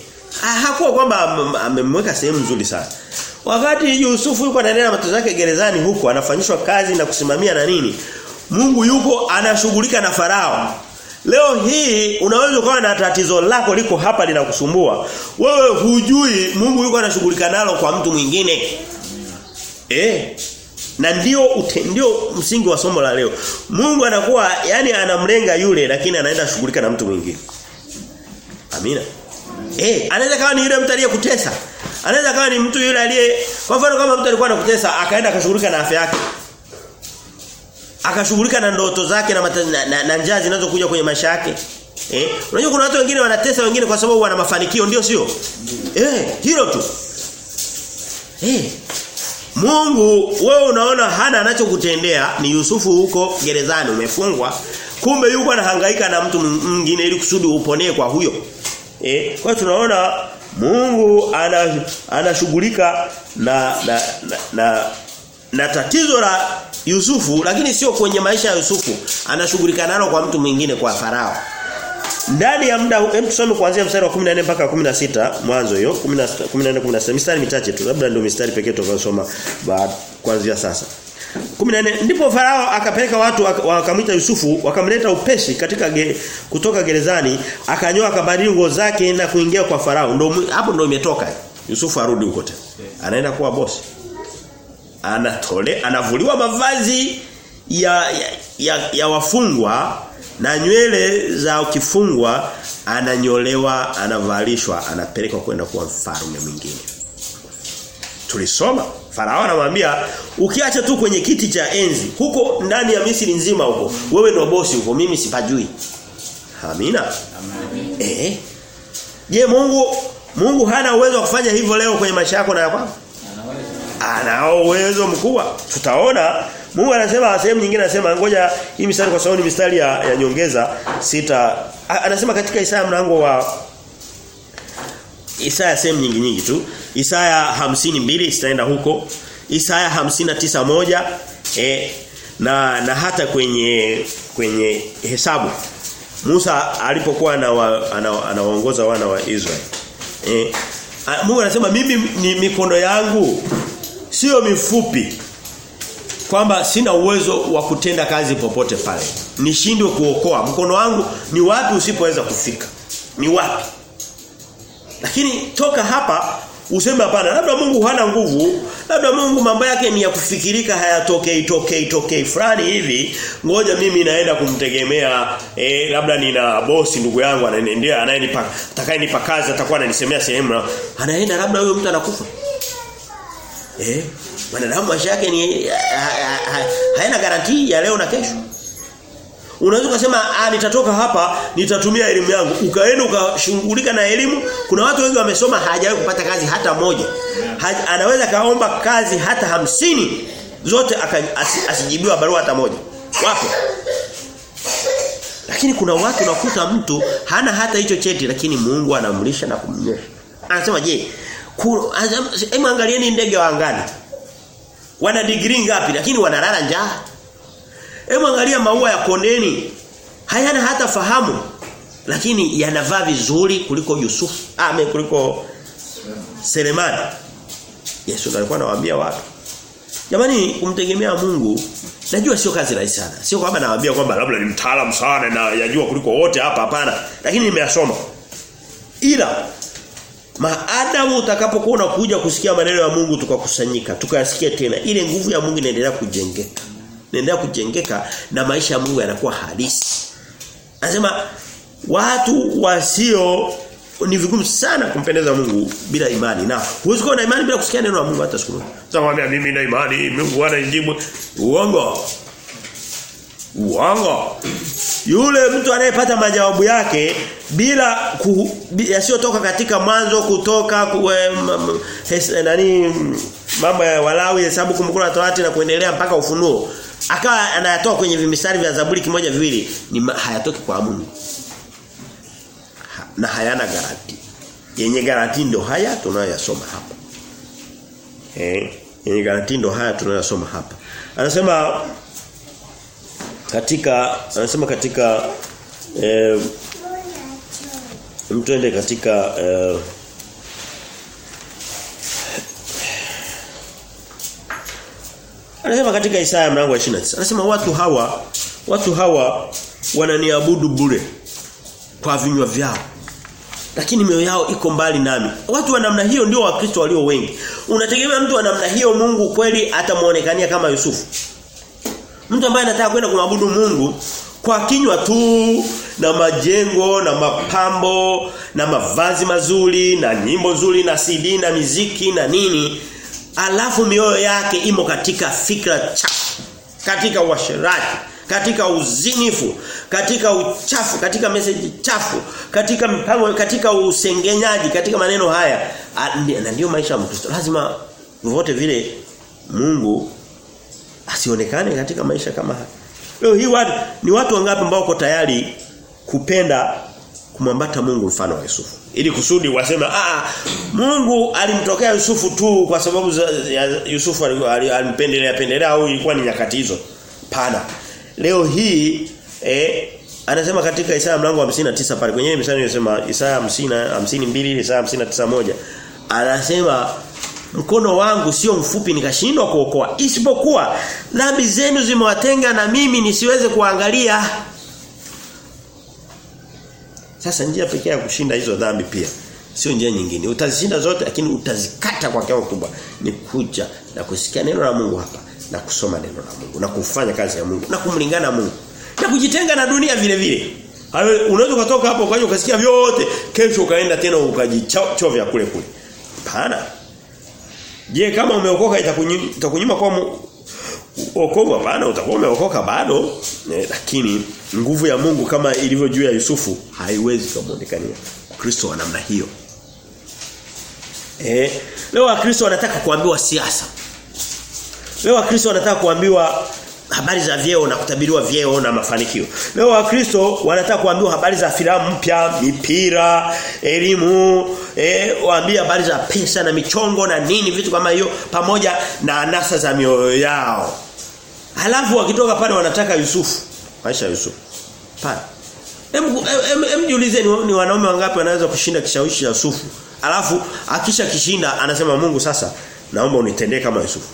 hakuwa kwamba amemweka sehemu nzuri sana. Wakati Yusufu yuko anaendelea na matezo yake gerezani huko anafanyishwa kazi na kusimamia na nini? Mungu yuko anashughulika na Farao. Leo hii unaweza ukawa na tatizo lako liko hapa linakusumbua. Wewe hujui Mungu yuko anashughulika nalo kwa mtu mwingine. Eh na ndio ndio msingi wa somo la leo. Mungu anakuwa yani anamlenga yule lakini anaenda shughulika na mtu mwingine. Amina. Eh, anaweza kawa ni yule mtu aliyekutesa. Anaweza kawa ni mtu yule aliye kwa mfano kama mtu alikuwa anakutesa akaenda akashughulika na afya yake. Akashughulika na ndoto zake na, na, na, na njaa zinazokuja kwenye maisha yake. Eh, unajua kuna watu wengine wanatesa wengine kwa sababu wana mafanikio ndio sio? Eh, hilo tu. Eh, Mungu wewe unaona hana anachokutendea ni Yusufu huko gerezani umefungwa. Kumbe yuko anahangaika na mtu mwingine ili kusudi uponee kwa huyo. Eh kwa tunaona Mungu anashughulika na na, na na na tatizo la Yusufu lakini sio kwenye maisha ya Yusufu. Anashughulika nalo kwa mtu mwingine kwa Farao ndani ya muda hem tusome kuanzia mstari wa 14 mpaka 16 mwanzo hiyo 14 16 mistari michache tu labda ndio mistari pekee tutakayosoma kuanzia sasa. 14 ndipo farao akapeleka watu wakamwita Yusufu wakamleta upeshi katika ge, kutoka gerezani akanyoa akabadili nguo zake na kuingia kwa farao. Ndo hapo ndo imetoka. Yusufu arudi huko tena. Anaenda kuwa bosi anatole anavuliwa mavazi ya ya, ya, ya wafungwa na nywele za kifungwa ananyolewa anavalishwa anapelekwa kwenda kuwa mfalme mwingine tulisoma farao anamwambia ukiacha tu kwenye kiti cha enzi huko ndani ya Misri nzima huko wewe ndio bosi huko mimi sipajui amina Amen. eh je Mungu Mungu hana uwezo wa kufanya hivyo leo kwenye maisha yako na yako? Anaweza. Anao uwezo mkubwa. Tutaona Mungu anasema sehemu nyingine anasema ngoja hii mistari kwa sababu ni mistari ya, ya nyongeza sita. Anasema katika Isaya mlango wa Isaya sehemu nyingi nyingi tu. Isaya 52 sitaenda huko. Isaya 59 moja eh na na hata kwenye kwenye hesabu Musa alipokuwa anawaongoza wana wa Israeli eh Mungu anasema mimi ni mikono yangu sio mifupi kwamba sina uwezo wa kutenda kazi popote pale. Nishindwe kuokoa. Mkono wangu ni wapi usipoweza kufika? Ni wapi? Lakini toka hapa useme hapana labda Mungu hana nguvu. Labda Mungu mambo yake ni ya kufikirika hayatokei tokei tokei. Fulani hivi ngoja mimi naenda kumtegemea eh, labda nina bosi ndugu yangu ananiendea anayenipa atakayenipa kazi atakuwa ananisemea sehemu anaenda labda huyo mtu anakufa. Eh wanadamu maisha yake ni hayana garantii ya leo na kesho Unaweza kusema ah nitatoka hapa nitatumia elimu yangu. Ukaenda ukashughulika na elimu. Kuna watu wengi wamesoma hajawahi kupata kazi hata moja. Ha, anaweza kaomba kazi hata hamsini zote asijibiwa barua hata moja. Wapo. Lakini kuna watu nakuta mtu hana hata hicho cheti lakini Mungu anamlisha na kumnyesha. Anasema je, hebu angalieni ndege wa angani. Wana degree ngapi lakini wanalala njaa. Hebu angalia maua ya kondeni. Hayana hata fahamu. Lakini yanavaa vizuri kuliko Yusuf. Ah, kuliko Selemani. Yesu alikuwa anawaambia watu. Jamani kumtegemea Mungu najua sio kazi rahisi sana. Sio kwamba nawaambia kwamba labda ni mtaalamu sana na yajua kuliko wote hapa hapana. Lakini nimeyasoma. Ila maadamu utakapokuwa unakuja kusikia maneno ya Mungu tukakusanyika, tukayasikia tena, ile nguvu ya Mungu inaendelea kujengeka Inaendelea kujengeka na maisha ya Mungu yanakuwa halisi. Anasema watu wasio ni vigumu sana kumpendeza Mungu bila imani. Na huwezi kuwa na imani bila kusikia neno la Mungu hata siku moja. Sasa mimi na imani, Mungu anajibu. Uongo. Uongo. Yule mtu anayepata majawabu yake bila yasiyotoka katika mwanzo kutoka kuwe, hes, nani mambo ya Walawi hesabu kumkula la Torati na kuendelea mpaka ufunuo akawa anayatoa kwenye vimistari vya Zaburi kimoja viwili ni hayatoki kwa Mungu ha, na hayana garanti. Yenye garanti ndo haya tunayoyasoma hapa. Eh yenye garanti ndo haya tunayoyasoma hapa. Anasema katika anasema katika eh, mtuende katika eh, Anasema katika Isaya mlango wa 29. Anasema watu hawa watu hawa wananiabudu bure kwa vinywa vyao. Lakini mioyo yao iko mbali nami. Watu wa namna hiyo ndio wakristo walio wengi. Unategemea mtu wa namna hiyo Mungu kweli atamuonekania kama Yusufu. Mtu ambaye anataka kwenda kumwabudu Mungu kwa kinywa tu na majengo na mapambo na mavazi mazuri na nyimbo nzuri na CD na miziki na nini alafu mioyo yake imo katika fikra chafu katika uasherati katika uzinifu katika uchafu katika message chafu katika mpango katika usengenyaji katika maneno haya. Na ndio maisha ya Mkristo. Lazima vote vile Mungu asionekane katika maisha kama haya. Leo hii watu ni watu wangapi ambao wako tayari kupenda kumwambata Mungu mfano wa Yusufu? Ili kusudi waseme ah Mungu alimtokea Yusufu tu kwa sababu za, ya Yusufu alimpendelea pendelea au ilikuwa ni nyakati hizo? Pana leo hii eh anasema katika Isaya mlango wa 59 pale kwenye mstari anasema Isaya 50 52 Isaya 59 moja anasema mkono wangu sio mfupi nikashindwa kuokoa isipokuwa dhambi zenu zimewatenga na mimi nisiweze kuangalia sasa njia pekee ya kushinda hizo dhambi pia sio njia nyingine. Utazishinda zote lakini utazikata kwa kiwango kubwa. Ni kuja na kusikia neno la Mungu hapa na kusoma neno la Mungu na kufanya kazi ya Mungu na kumlingana na Mungu. Na kujitenga na dunia vile vile. Hayo unaweza kutoka hapo ukaja ukasikia vyote, kesho ukaenda tena ukajichovya kule kule. Hapana. Je, kama umeokoka itakunyima kwa wokovu? Hapana utakuwa umeokoka bado. Eh, lakini nguvu ya Mungu kama ilivyo juu ya Yusufu haiwezi kumuonekania Kristo wa namna hiyo. Eh leo wakristo wanataka kuambiwa siasa. Leo Wakristo wanataka kuambiwa habari za vyeo na kutabiriwa vyeo na mafanikio. Leo Wakristo wanataka kuambiwa habari za filamu mpya, mipira, elimu, eh waambie habari za pesa na michongo na nini vitu kama hiyo pamoja na anasa za mioyo yao. Halafu wakitoka pale wanataka Yusufu. Maisha ya Yusufu. Pale. Hem jiulize ni, ni wanaume wangapi wanaweza kushinda kishawishi cha Yusufu. Alafu akisha kishinda anasema Mungu sasa naomba unitendee kama Yusufu.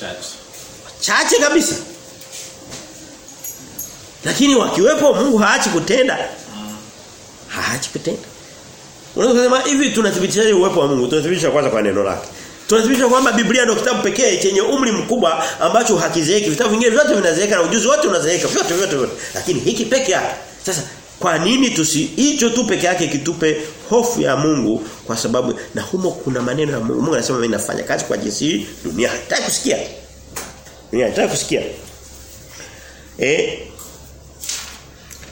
Chache. Chache kabisa. Lakini wakiwepo Mungu haachi kutenda. Haachi kutenda. Unaweza kusema hivi tunathibitishaje uwepo wa Mungu? Tunathibitisha kwanza kwa neno lake. Tunathibitisha kwamba Biblia ndio kitabu pekee chenye umri mkubwa ambacho hakizeeki. Vitabu vingine vyote vinazeeka na ujuzi wote unazeeka, vyote vyote vyote. Lakini hiki peke yake. Sasa kwa nini tusi hicho tu peke yake kitupe hofu ya Mungu kwa sababu na humo kuna maneno ya Mungu. Anasema mimi nafanya kazi kwa jinsi dunia haitaki kusikia. Dunia haitaki kusikia. Eh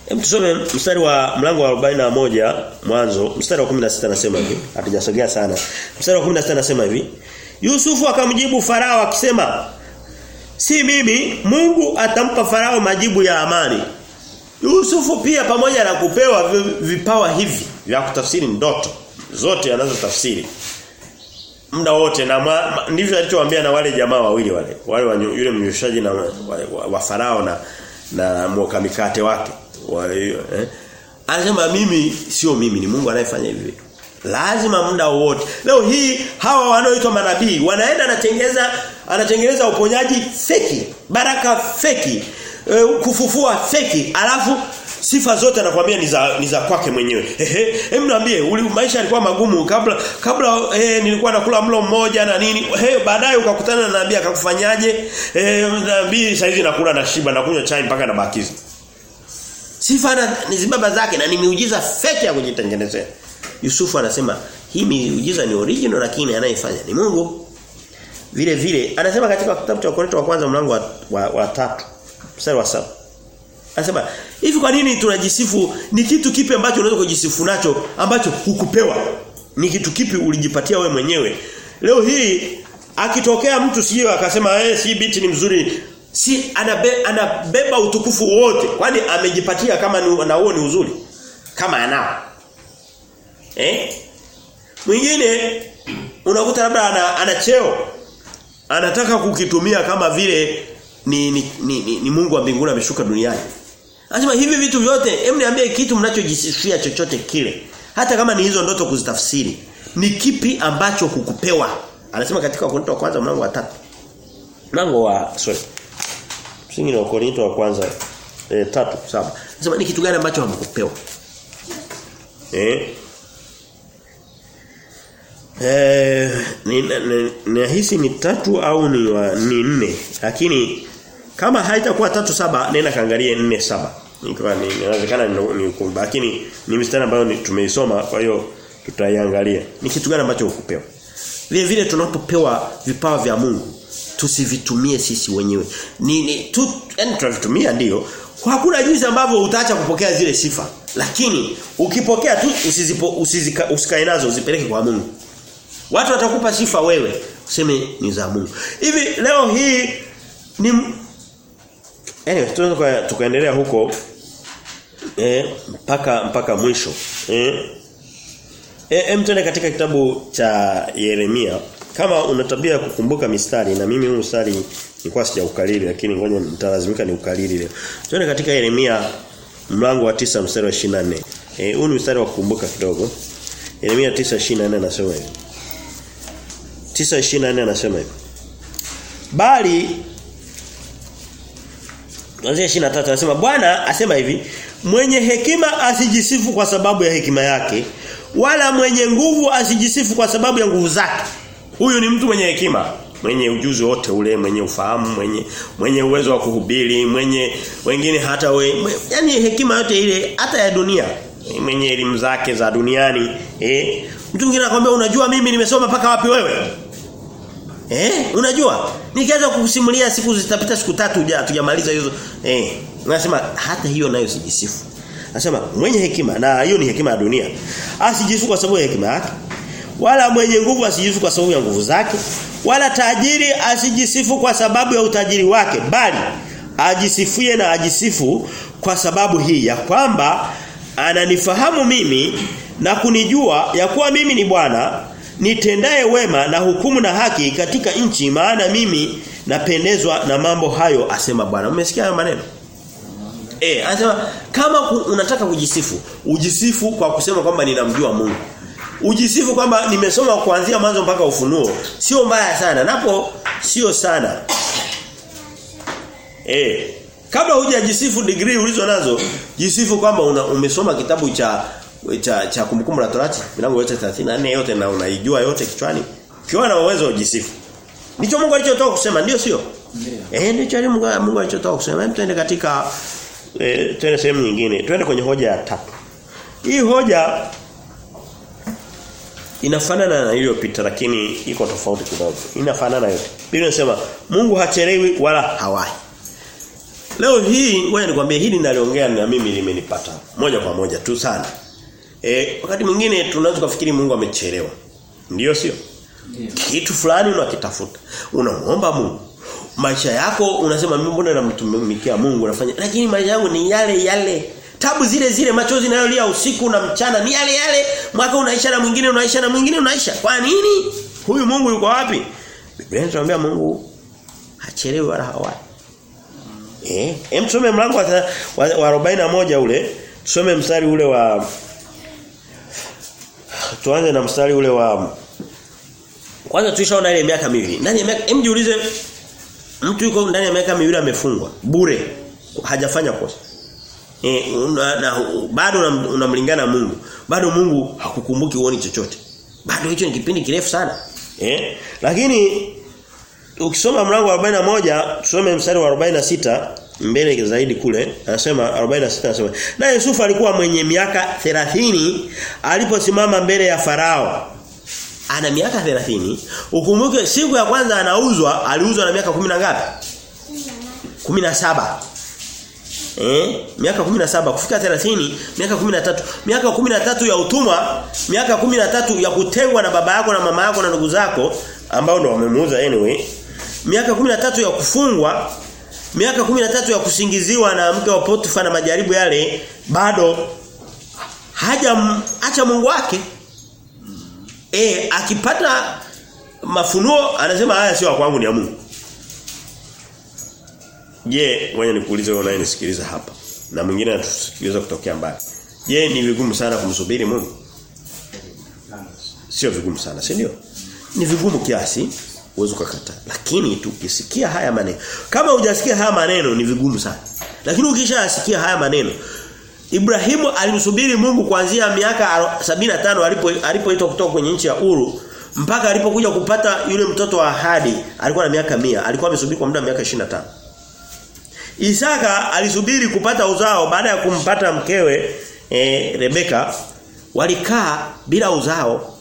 Hem tusome mstari wa mlango wa 41 mwanzo. Mstari wa 16 anasema hivi. Hatujasogea sana. Mstari wa 16 anasema hivi. Yusufu akamjibu Farao akisema si mimi Mungu atampa Farao majibu ya amani. Yusufu pia pamoja na kupewa vipawa hivi vya kutafsiri ndoto zote anazotafsiri muda wote na ndivyo alichowaambia na wale jamaa wawili wale wale wa, yule mnyoshaji na wa, Farao na na mwoka mikate wake wa, eh? Anasema mimi sio mimi ni Mungu anayefanya hivi vitu. Lazima muda wote. Leo hii hawa wanaoitwa manabii wanaenda anatengeneza anatengeneza uponyaji feki, baraka feki, e, kufufua feki, alafu sifa zote anakuambia ni za ni za kwake mwenyewe. Ehe, hem niambie, maisha yalikuwa magumu kabla kabla eh, nilikuwa nakula mlo mmoja na nini. Ehe, baadaye ukakutana na nabii akakufanyaje? Eh, nabii hivi nakula na shiba na kunywa chai mpaka na bakizi. Sifa na ni zibaba zake na ni miujiza fake ya kujitengenezea. Yusufu anasema hii miujiza ni original lakini anayefanya ni Mungu. Vile vile anasema katika kitabu cha Korinto wa kwanza mlango wa, wa, wa tatu mstari wa saba Anasema hivi kwa nini tunajisifu? Ni kitu kipi ambacho unaweza kujisifu nacho ambacho hukupewa? Ni kitu kipi ulijipatia we mwenyewe? Leo hii akitokea mtu sio akasema eh si biti ni mzuri. Si anabe, anabeba utukufu wote. Kwani amejipatia kama ni, na huo ni uzuri? Kama anao. Eh? Mwingine unakuta labda ana, ana cheo. Anataka kukitumia kama vile ni ni, ni, ni, ni Mungu wa mbinguni ameshuka duniani anasema hivi vitu vyote hebu niambie kitu mnachojisifia chochote kile hata kama ni hizo ndoto kuzitafsiri ni kipi ambacho hukupewa anasema katika Wakorintho wa kwanza mlango wa tatu mlango wa sorry Msingi ni Wakorintho wa kwanza eh, tatu saba. Anasema ni kitu gani ambacho hamkupewa? Eh? Eh, ni, ni, ni hisi ni tatu au ni wa, ni nne. Lakini kama haitakuwa tatu saba nenda kaangalie nne saba. Nikiwa ni inawezekana ni, ni lakini ni mstari ambayo tumeisoma kwa hiyo tutaiangalia. Ni kitu gani ambacho hukupewa? Vile vile tunapopewa vipawa vya Mungu tusivitumie sisi wenyewe. Ni, ni tu yani tunavitumia ndio. Hakuna jinsi ambavyo utaacha kupokea zile sifa. Lakini ukipokea tu usizipo usizika, usikae nazo uzipeleke kwa Mungu. Watu watakupa sifa wewe useme ni za Mungu. Hivi leo hii ni anyway tunaweza tukaendelea huko eh mpaka mpaka mwisho. Eh Em tuende katika kitabu cha Yeremia kama una tabia kukumbuka mistari na mimi huu mstari nilikuwa sijaukalili lakini ngoja nitalazimika niukalili leo. Tuende katika Yeremia mlango wa tisa mstari wa 24. Eh huu ni mstari wa kukumbuka kidogo. Yeremia 9:24 anasema hivi. 9:24 anasema hivi. Bali Kuanzia 23 anasema Bwana asema hivi, mwenye hekima asijisifu kwa sababu ya hekima yake, wala mwenye nguvu asijisifu kwa sababu ya nguvu zake. Huyu ni mtu mwenye hekima, mwenye ujuzi wote ule, mwenye ufahamu, mwenye mwenye uwezo wa kuhubiri, mwenye wengine hata we, mwenye, yani hekima yote ile hata ya dunia, mwenye elimu zake za duniani, eh. Mtu mwingine anakuambia unajua mimi nimesoma mpaka wapi wewe? Eh, unajua? Nikianza kukusimulia siku zitapita siku tatu hatujamaliza hizo. Eh, nasema hata hiyo nayo sijisifu. Anasema mwenye hekima na hiyo ni hekima ya dunia. Asijisifu kwa sababu ya hekima yake. Wala mwenye nguvu asijisifu kwa sababu ya nguvu zake, Wala tajiri asijisifu kwa sababu ya utajiri wake, bali ajisifie na ajisifu kwa sababu hii ya kwamba ananifahamu mimi na kunijua ya kuwa mimi ni Bwana nitendaye wema na hukumu na haki katika nchi maana mimi napendezwa na mambo hayo asema Bwana. Umesikia hayo maneno? Eh, anasema kama unataka kujisifu, ujisifu kwa kusema kwamba ninamjua Mungu. Ujisifu kwamba nimesoma kuanzia mwanzo mpaka ufunuo. Sio mbaya sana. Napo sio sana. Eh, kabla hujajisifu degree ulizo nazo, jisifu kwamba umesoma kitabu cha cha cha kumbukumbu la Torati, milango yote 34 yote na unaijua yote kichwani. Ukiwa na uwezo ujisifu. Ndicho Mungu alichotoka kusema, ndio sio? Ndio. Eh, ndicho Mungu Mungu alichotoka kusema. Hem twende katika e, twende sehemu nyingine. Twende kwenye hoja ya tatu. Hii hoja inafanana na iliyopita lakini iko tofauti kidogo. Inafanana yote. Biblia inasema Mungu hachelewi wala hawahi. Leo hii ngoja nikwambie hili naliongea na mimi limenipata moja kwa moja tu sana. E, wakati mwingine tunaweza kufikiri Mungu amechelewa. Ndiyo sio? Kitu fulani unakitafuta. Unamuomba Mungu. Maisha yako unasema mimi mbona namtumikia Mungu nafanya lakini maisha yangu ni yale yale. Tabu zile zile machozi nayolia usiku na mchana ni yale yale. Mwaka unaisha na mwingine unaisha na mwingine unaisha. Kwa nini? Huyu Mungu yuko wapi? Biblia inatuambia Mungu hachelewi wala hawai. Eh, hem tusome mlango wa, wa, wa 41 ule. Tusome mstari ule wa Tuanze na mstari ule wa Kwanza tuishaona ile miaka miwili. Ndani ya miaka emjiulize mtu yuko ndani ya miaka miwili amefungwa bure. Hajafanya kosa. E, una, na, bado unamlingana una Mungu. Bado Mungu hakukumbuki uoni chochote. Bado hicho ni kipindi kirefu sana. Eh? Lakini ukisoma mlango wa 41 tusome mstari wa 46 mbele zaidi kule anasema 46 anasema na Yusufu alikuwa mwenye miaka 30 aliposimama mbele ya farao. Ana miaka 30 ukumbuke siku ya kwanza anauzwa aliuzwa na miaka 10 na ngapi? 17 Eh, miaka 17 kufika 30, miaka 13, miaka 13 ya utumwa, miaka 13 ya kutengwa na baba yako na mama yako na ndugu zako ambao ndo wamemuuza anyway. Miaka 13 ya kufungwa, miaka 13 ya kusingiziwa na mke wa Potifa na majaribu yale bado haja acha Mungu wake. Eh, akipata mafunuo anasema haya sio kwangu ni ya Mungu. Je, ngoja nikuulize wewe unayenisikiliza hapa na mwingine anatusikiliza kutokea mbali. Je, ni vigumu sana kumsubiri Mungu? Sio vigumu sana, si ndio? Ni vigumu kiasi uwezo kukataa. Lakini tukisikia haya maneno, kama hujasikia haya maneno ni vigumu sana. Lakini ukishasikia haya maneno, Ibrahimu alimsubiri Mungu kuanzia miaka 75 alipo alipoitwa kutoka kwenye nchi ya Uru mpaka alipokuja kupata yule mtoto wa ahadi alikuwa na miaka mia alikuwa amesubiri kwa muda wa miaka 25 Isaka alisubiri kupata uzao baada ya kumpata mkewe e, Rebeka walikaa bila uzao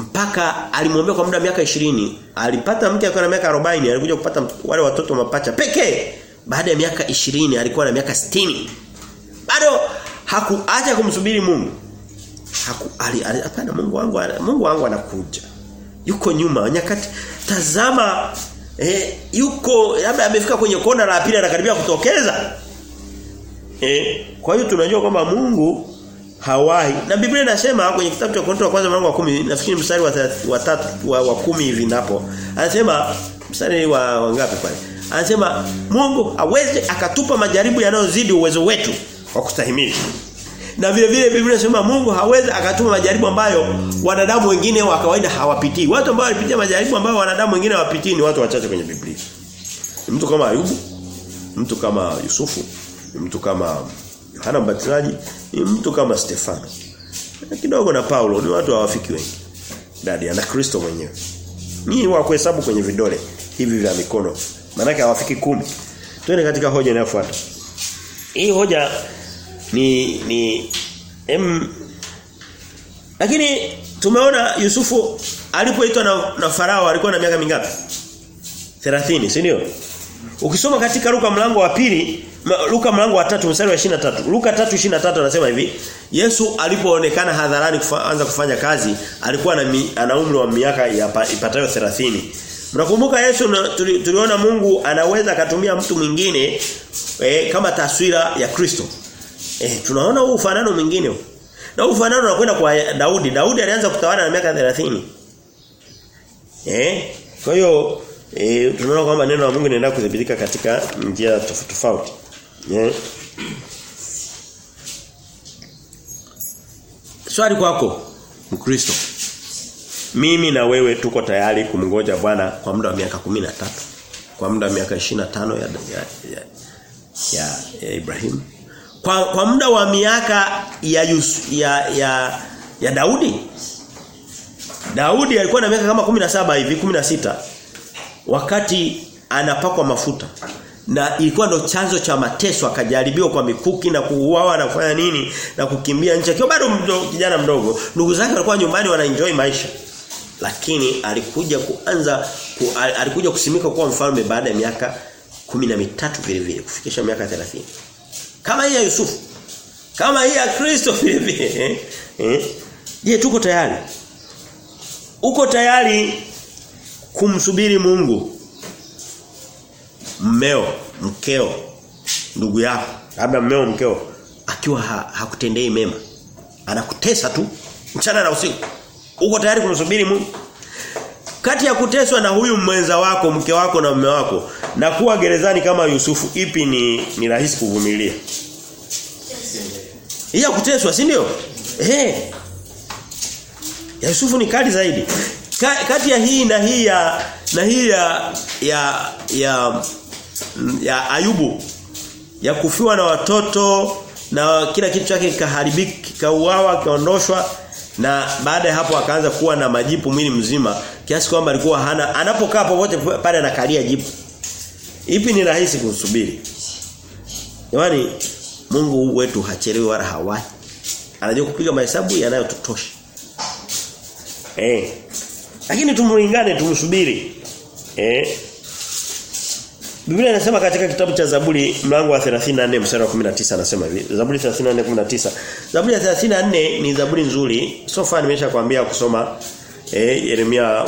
mpaka alimwombea kwa muda wa miaka 20 alipata mke akiwa na miaka 40 alikuja kupata wale watoto mapacha pekee. Baada ya miaka 20 alikuwa na miaka 60 bado hakuacha kumsubiri Mungu. Haku hapana Mungu wangu Mungu wangu anakuja. Yuko nyuma nyakati tazama eh, yuko labda amefika kwenye kona la pili anakaribia kutokeza. Eh, kwa hiyo tunajua kwamba Mungu hawahi na Biblia inasema kwenye kitabu cha Korinto wa kwanza mlango wa kumi nafikiri mstari wa wa, tatu, wa, wa kumi hivi napo anasema mstari wa wangapi pale anasema Mungu hawezi akatupa majaribu yanayozidi uwezo wetu wa kustahimili na vile vile Biblia inasema Mungu hawezi akatuma majaribu ambayo wanadamu wengine wa kawaida hawapitii. Watu ambao walipitia majaribu ambayo wanadamu wengine hawapitii ni watu wachache kwenye Biblia. Mtu kama Ayubu, mtu kama Yusufu, mtu kama Yohana Mbatizaji, ni mtu kama Stefano. Kidogo na Paulo ni watu hawafiki wengi. Dadi ana Kristo mwenyewe. Ni wa kuhesabu kwenye vidole hivi vya mikono. Maana hawafiki kumi. Twende katika hoja inayofuata. Hii hoja ni ni em lakini tumeona Yusufu alipoitwa na, na Farao alikuwa na miaka mingapi 30 si ndio Ukisoma katika Luka mlango wa pili, Luka mlango wa tatu mstari wa 23. Luka 3:23 anasema hivi, Yesu alipoonekana hadharani kuanza kufanya kazi, alikuwa na ana umri wa miaka ipatayo 30. Mnakumbuka Yesu na, tuli, tuliona Mungu anaweza akatumia mtu mwingine eh, kama taswira ya Kristo. Eh, tunaona huu ufanano mwingine. Na huu ufanano unakwenda kwa Daudi. Daudi alianza kutawala na miaka 30. Eh? Kwa hiyo eh tunaona kwamba neno la Mungu linaenda kudhibitika katika njia tofauti tofauti. Eh? Swali kwako Mkristo. Mimi na wewe tuko tayari kumngoja Bwana kwa muda wa miaka 13. Kwa muda wa miaka 25 ya ya, ya, ya, ya Ibrahim. Kwa kwa muda wa miaka ya Yus, ya ya ya Daudi. Daudi alikuwa na miaka kama 17 hivi 16 wakati anapakwa mafuta. Na ilikuwa ndo chanzo cha mateso akajaribiwa kwa mikuki na kuuawa na kufanya nini na kukimbia nje. Akiwa bado mdo, kijana mdogo ndugu zake walikuwa nyumbani wanaenjoy maisha. Lakini alikuja kuanza ku, alikuja kusimika kuwa mfalme baada ya miaka kumi na mitatu vile vile kufikisha miaka 30 kama hii ya Yusufu. Kama hii ya Kristo vile vile eh? eh? Je tuko tayari? Uko tayari kumsubiri Mungu. Mmeo mkeo ndugu yako labda mmeo mkeo akiwa ha, hakutendei mema anakutesa tu mchana na usiku. Uko tayari kumsubiri Mungu? Kati ya kuteswa na huyu mwenza wako mke wako na mume wako na kuwa gerezani kama Yusufu ipi ni ni rahisi kuvumilia? Hii ya kuteswa si ndio? Eh Yusufu ni kali zaidi kati ya hii na hii ya na hii ya ya ya, ya Ayubu ya kufiwa na watoto na kila kitu chake kikaharibika kikauawa kikaondoshwa na baada ya hapo akaanza kuwa na majipu mwili mzima kiasi kwamba alikuwa hana anapokaa popote pale anakalia jipu. Ipi ni rahisi kusubiri? Jamani Mungu wetu hachelewi wala hawai anajua kupiga mahesabu yanayotutosha eh lakini tumuingane tumsubiri eh Biblia inasema katika kitabu cha Zaburi mlango wa 34 mstari wa 19 anasema hivi. Zaburi 34:19. Zaburi ya 34 ni zaburi nzuri. So far nimeshakwambia kusoma eh Yeremia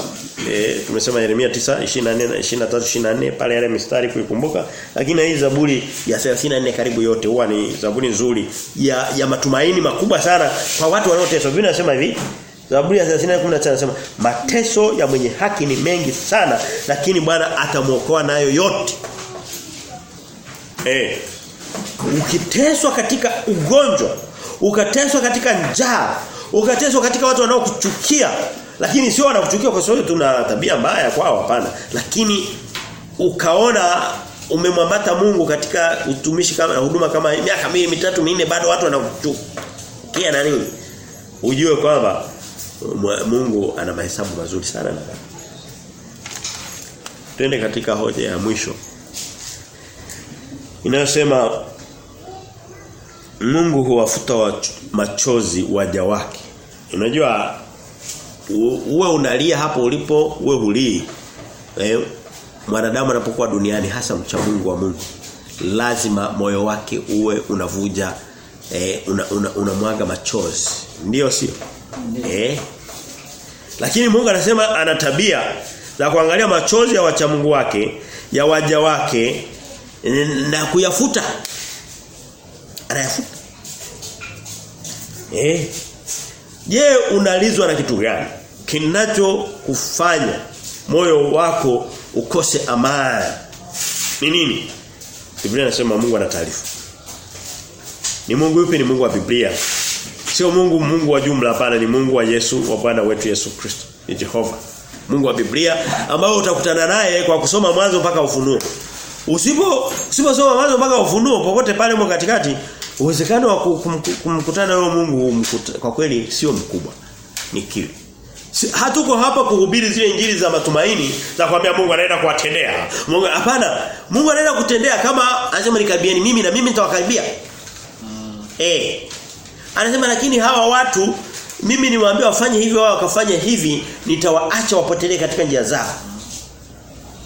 eh tumesema Yeremia 9 24 23 24 pale yale mistari kuikumbuka lakini hii zaburi ya 34 karibu yote huwa ni zaburi nzuri ya ya matumaini makubwa sana kwa watu wanaoteswa. Biblia inasema hivi Zaburi ya 34:15 anasema mateso ya mwenye haki ni mengi sana lakini Bwana atamuokoa nayo yote. Eh. Ukiteswa katika ugonjwa, ukateswa katika njaa, ukateswa katika watu wanaokuchukia, lakini sio wanakuchukia kwa sababu tuna tabia mbaya kwao hapana, lakini ukaona umemwambata Mungu katika utumishi kama huduma kama miaka mitatu minne bado watu wanakuchukia na nini? Ujue kwamba Mungu ana mahesabu mazuri sana na Twende katika hoja ya mwisho. Inayosema Mungu huwafuta wa machozi waja wake. Unajua uwe unalia hapo ulipo, uwe hulii. Eh, mwanadamu anapokuwa duniani hasa mcha Mungu wa Mungu lazima moyo wake uwe unavuja eh, unamwaga una, una machozi. Ndiyo sio? Eh? Lakini Mungu anasema ana tabia za kuangalia machozi ya wacha Mungu wake, ya waja wake na kuyafuta. Anayafuta. Eh? Je, unalizwa na kitu gani? Kinacho kufanya moyo wako ukose amani. Ni nini? Biblia inasema Mungu ana taarifa. Ni Mungu yupi ni Mungu wa Biblia. Sio Mungu Mungu wa jumla hapana ni Mungu wa Yesu wa Bwana wetu Yesu Kristo. Ni Jehova. Mungu wa Biblia ambao utakutana naye kwa kusoma mwanzo mpaka ufunuo. Usipo usiposoma mwanzo mpaka ufunuo popote pale mwa katikati uwezekano wa kumkutana na Mungu mkuta, kwa kweli sio mkubwa. Ni kile. Hatuko hapa kuhubiri zile injili za matumaini za kuambia Mungu anaenda kuwatendea. Mungu hapana. Mungu anaenda kutendea kama anasema nikaribieni mimi na mimi nitawakaribia. Mm. Eh. Anasema lakini hawa watu mimi niwaambia wafanye hivyo wao wakafanya hivi nitawaacha wapotelee katika njia zao.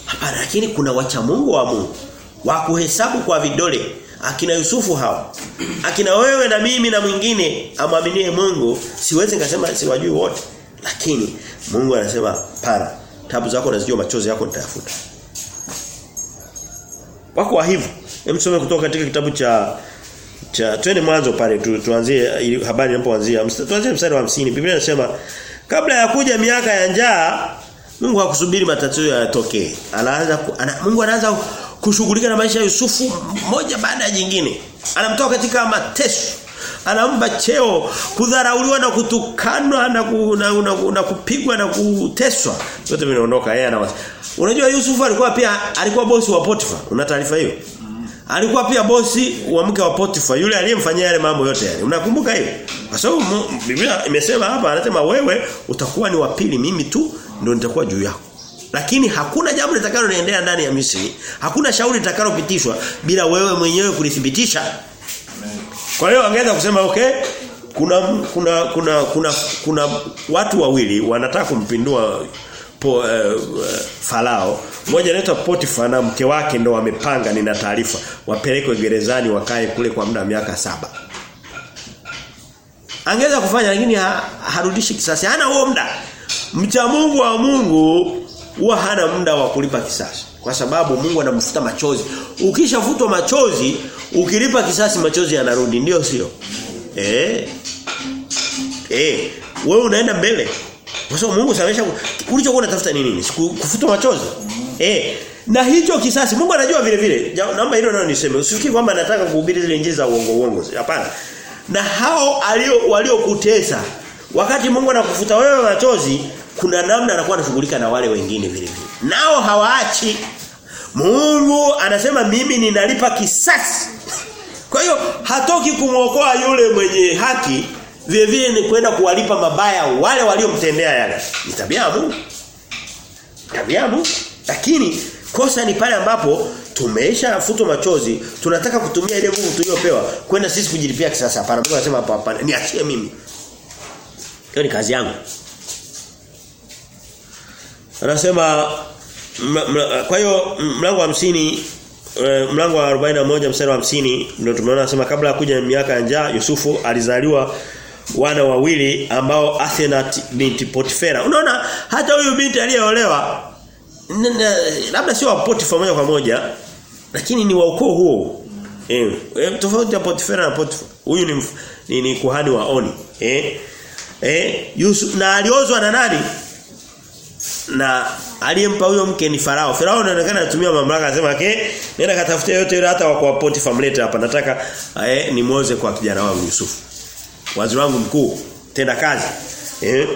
Hapana, lakini kuna wacha Mungu wa Mungu wa kuhesabu kwa vidole akina Yusufu hao. Akina wewe na mimi na mwingine amwaminie Mungu siwezi nikasema siwajui wote lakini Mungu anasema pana tabu zako nazijua machozi yako nitayafuta. Wako wa hivyo hem kutoka katika kitabu cha cha twende mwanzo pale tu, tuanzie habari inapoanzia. Tuanzie mstari wa 50 Biblia inasema kabla ya kuja miaka ya njaa Mungu hakusubiri matatizo yatokee. Anaanza ana, Mungu anaanza kushughulika na maisha ya Yusufu moja baada ya jingine. Anamtoa katika mateso. Anampa cheo kudharauliwa na kutukanwa na, ku, na, na, na kupigwa na kuteswa. Yote vinaondoka yeye ana unajua Yusufu alikuwa pia alikuwa bosi wa Potifa. Una taarifa hiyo alikuwa pia bosi wa mke wa Potifa yule aliyemfanyia yale mambo yote yale. Unakumbuka hiyo? Kwa sababu Biblia imesema hapa anasema wewe utakuwa ni wa pili mimi tu ndio nitakuwa juu yako. Lakini hakuna jambo litakaloendelea ndani ya Misri hakuna shauri litakalopitishwa bila wewe mwenyewe kulithibitisha. Kwa hiyo angeweza kusema okay kuna kuna kuna kuna kuna watu wawili wanataka kumpindua po, uh, Farao mmoja anaitwa Potifa na mke wake ndo wamepanga nina taarifa wapelekwe gerezani wakae kule kwa muda wa miaka saba. Angeweza kufanya lakini ha, harudishi kisasi. Hana huo muda. Mcha Mungu wa Mungu huwa hana muda wa kulipa kisasi. Kwa sababu Mungu anamfuta machozi. Ukishafutwa machozi ukilipa kisasi machozi yanarudi. Ndio sio? Eh? Eh. Wewe unaenda mbele. Kwa sababu Mungu samesha ulichokuwa unatafuta ni nini? Kufuta machozi? Eh. Na hicho kisasi Mungu anajua vile vile. Naomba hilo nalo niseme. Usifikiri kwamba nataka kuhubiri zile injili za uongo uongo. Hapana. Na hao alio waliokutesa wakati Mungu anakufuta wewe machozi kuna namna anakuwa anashughulika na wale wengine vile vile. Nao hawaachi. Mungu anasema mimi ninalipa kisasi. Kwa hiyo hatoki kumwokoa yule mwenye haki vile vile ni kwenda kuwalipa mabaya wale waliomtendea yale. Ni tabia ya Mungu. Tabia ya Mungu. Lakini kosa ni pale ambapo tumeisha futo machozi tunataka kutumia ile nguvu tuliyopewa kwenda sisi kujilipia kisasa. Hapana Mungu anasema hapa hapana. Niachie mimi. Hiyo ni kazi yangu. Anasema kwa hiyo mlango wa 50 mlango wa 41 mstari wa 50 ndio tumeona anasema kabla ya kuja miaka ya njaa Yusufu alizaliwa wana wawili ambao Athenat binti Potifera. Unaona hata huyu binti aliyeolewa labda sio wa Potifa moja kwa moja lakini ni wa ukoo huo eh tofauti ya Potifera na Potifa. Huyu ni, ni, ni kuhani wa Oni. Eh eh Yusuf na aliozwa na nani? Na aliyempa huyo mke ni Farao. Farao anaonekana anatumia mamlaka anasema ke nenda katafutia yote yule hata wa kwa Potifa mlete hapa. Nataka eh nimuoze kwa kijana wangu Yusufu. Waziri wangu mkuu tenda kazi. Eh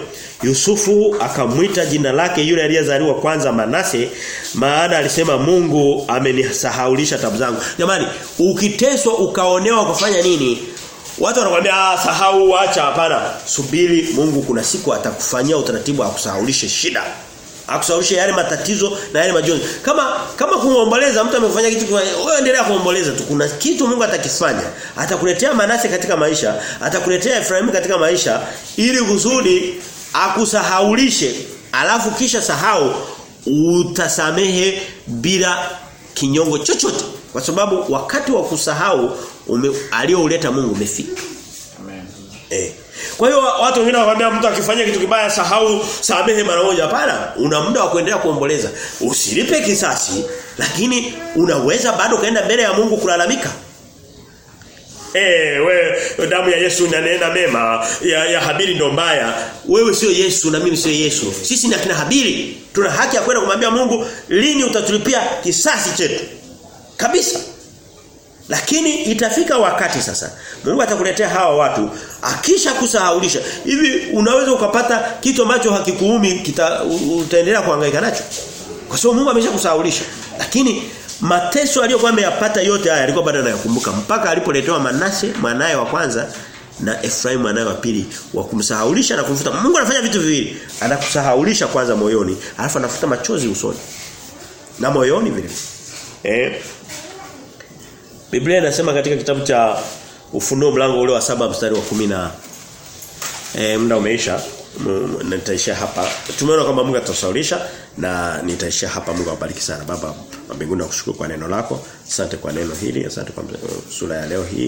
Yusufu akamwita jina lake yule aliyezaliwa kwanza Manase maana alisema Mungu amenisahaulisha tabu zangu. Jamani ukiteswa ukaonewa kufanya nini? Watu wanakuambia ah sahau acha hapana. Subiri Mungu kuna siku atakufanyia utaratibu akusahaulishe shida akusaulishe yale matatizo na yale majonzi. Kama kama kuomboleza mtu amefanya kitu wewe endelea kuomboleza tu. Kuna kitu Mungu atakifanya. Atakuletea Manase katika maisha, atakuletea Efraim katika maisha ili kusudi akusahaulishe. Alafu kisha sahau utasamehe bila kinyongo chochote. Kwa sababu wakati wa kusahau aliouleta Mungu umefika. Amen. Eh. Kwa hiyo watu wengine wanakuambia mtu akifanya kitu kibaya sahau samehe mara moja. Hapana una muda wa kuendelea kuomboleza. Usilipe kisasi lakini unaweza bado kaenda mbele ya Mungu kulalamika. Eh we damu ya Yesu inanena mema. Ya, ya Habili ndo mbaya. Wewe sio Yesu na mimi sio Yesu. Sisi ni akina Habili. Tuna haki ya kwenda kumwambia Mungu lini utatulipia kisasi chetu? Kabisa lakini itafika wakati sasa Mungu atakuletea hawa watu akisha kusahaulisha. Hivi unaweza ukapata kitu ambacho hakikuumi utaendelea kuhangaika nacho. Kwa sababu Mungu ameshakusahaulisha. Lakini mateso aliyokuwa ameyapata yote haya alikuwa bado anayakumbuka mpaka alipoletewa Manase mwanae wa kwanza na Efraim mwanae wa pili wa kumsahaulisha na kumfuta. Mungu anafanya vitu viwili. Anakusahaulisha kwanza moyoni, alafu anafuta machozi usoni. Na moyoni vile. Eh Biblia inasema katika kitabu cha Ufunuo mlango ule wa saba mstari wa kumi na eh muda umeisha. nitaisha hapa. Tumeona kwamba Mungu atasaulisha na nitaishia hapa. Mungu awabariki sana. Baba wa mbinguni nakushukuru kwa neno lako. Asante kwa neno hili. Asante kwa uh, sura ya leo hii.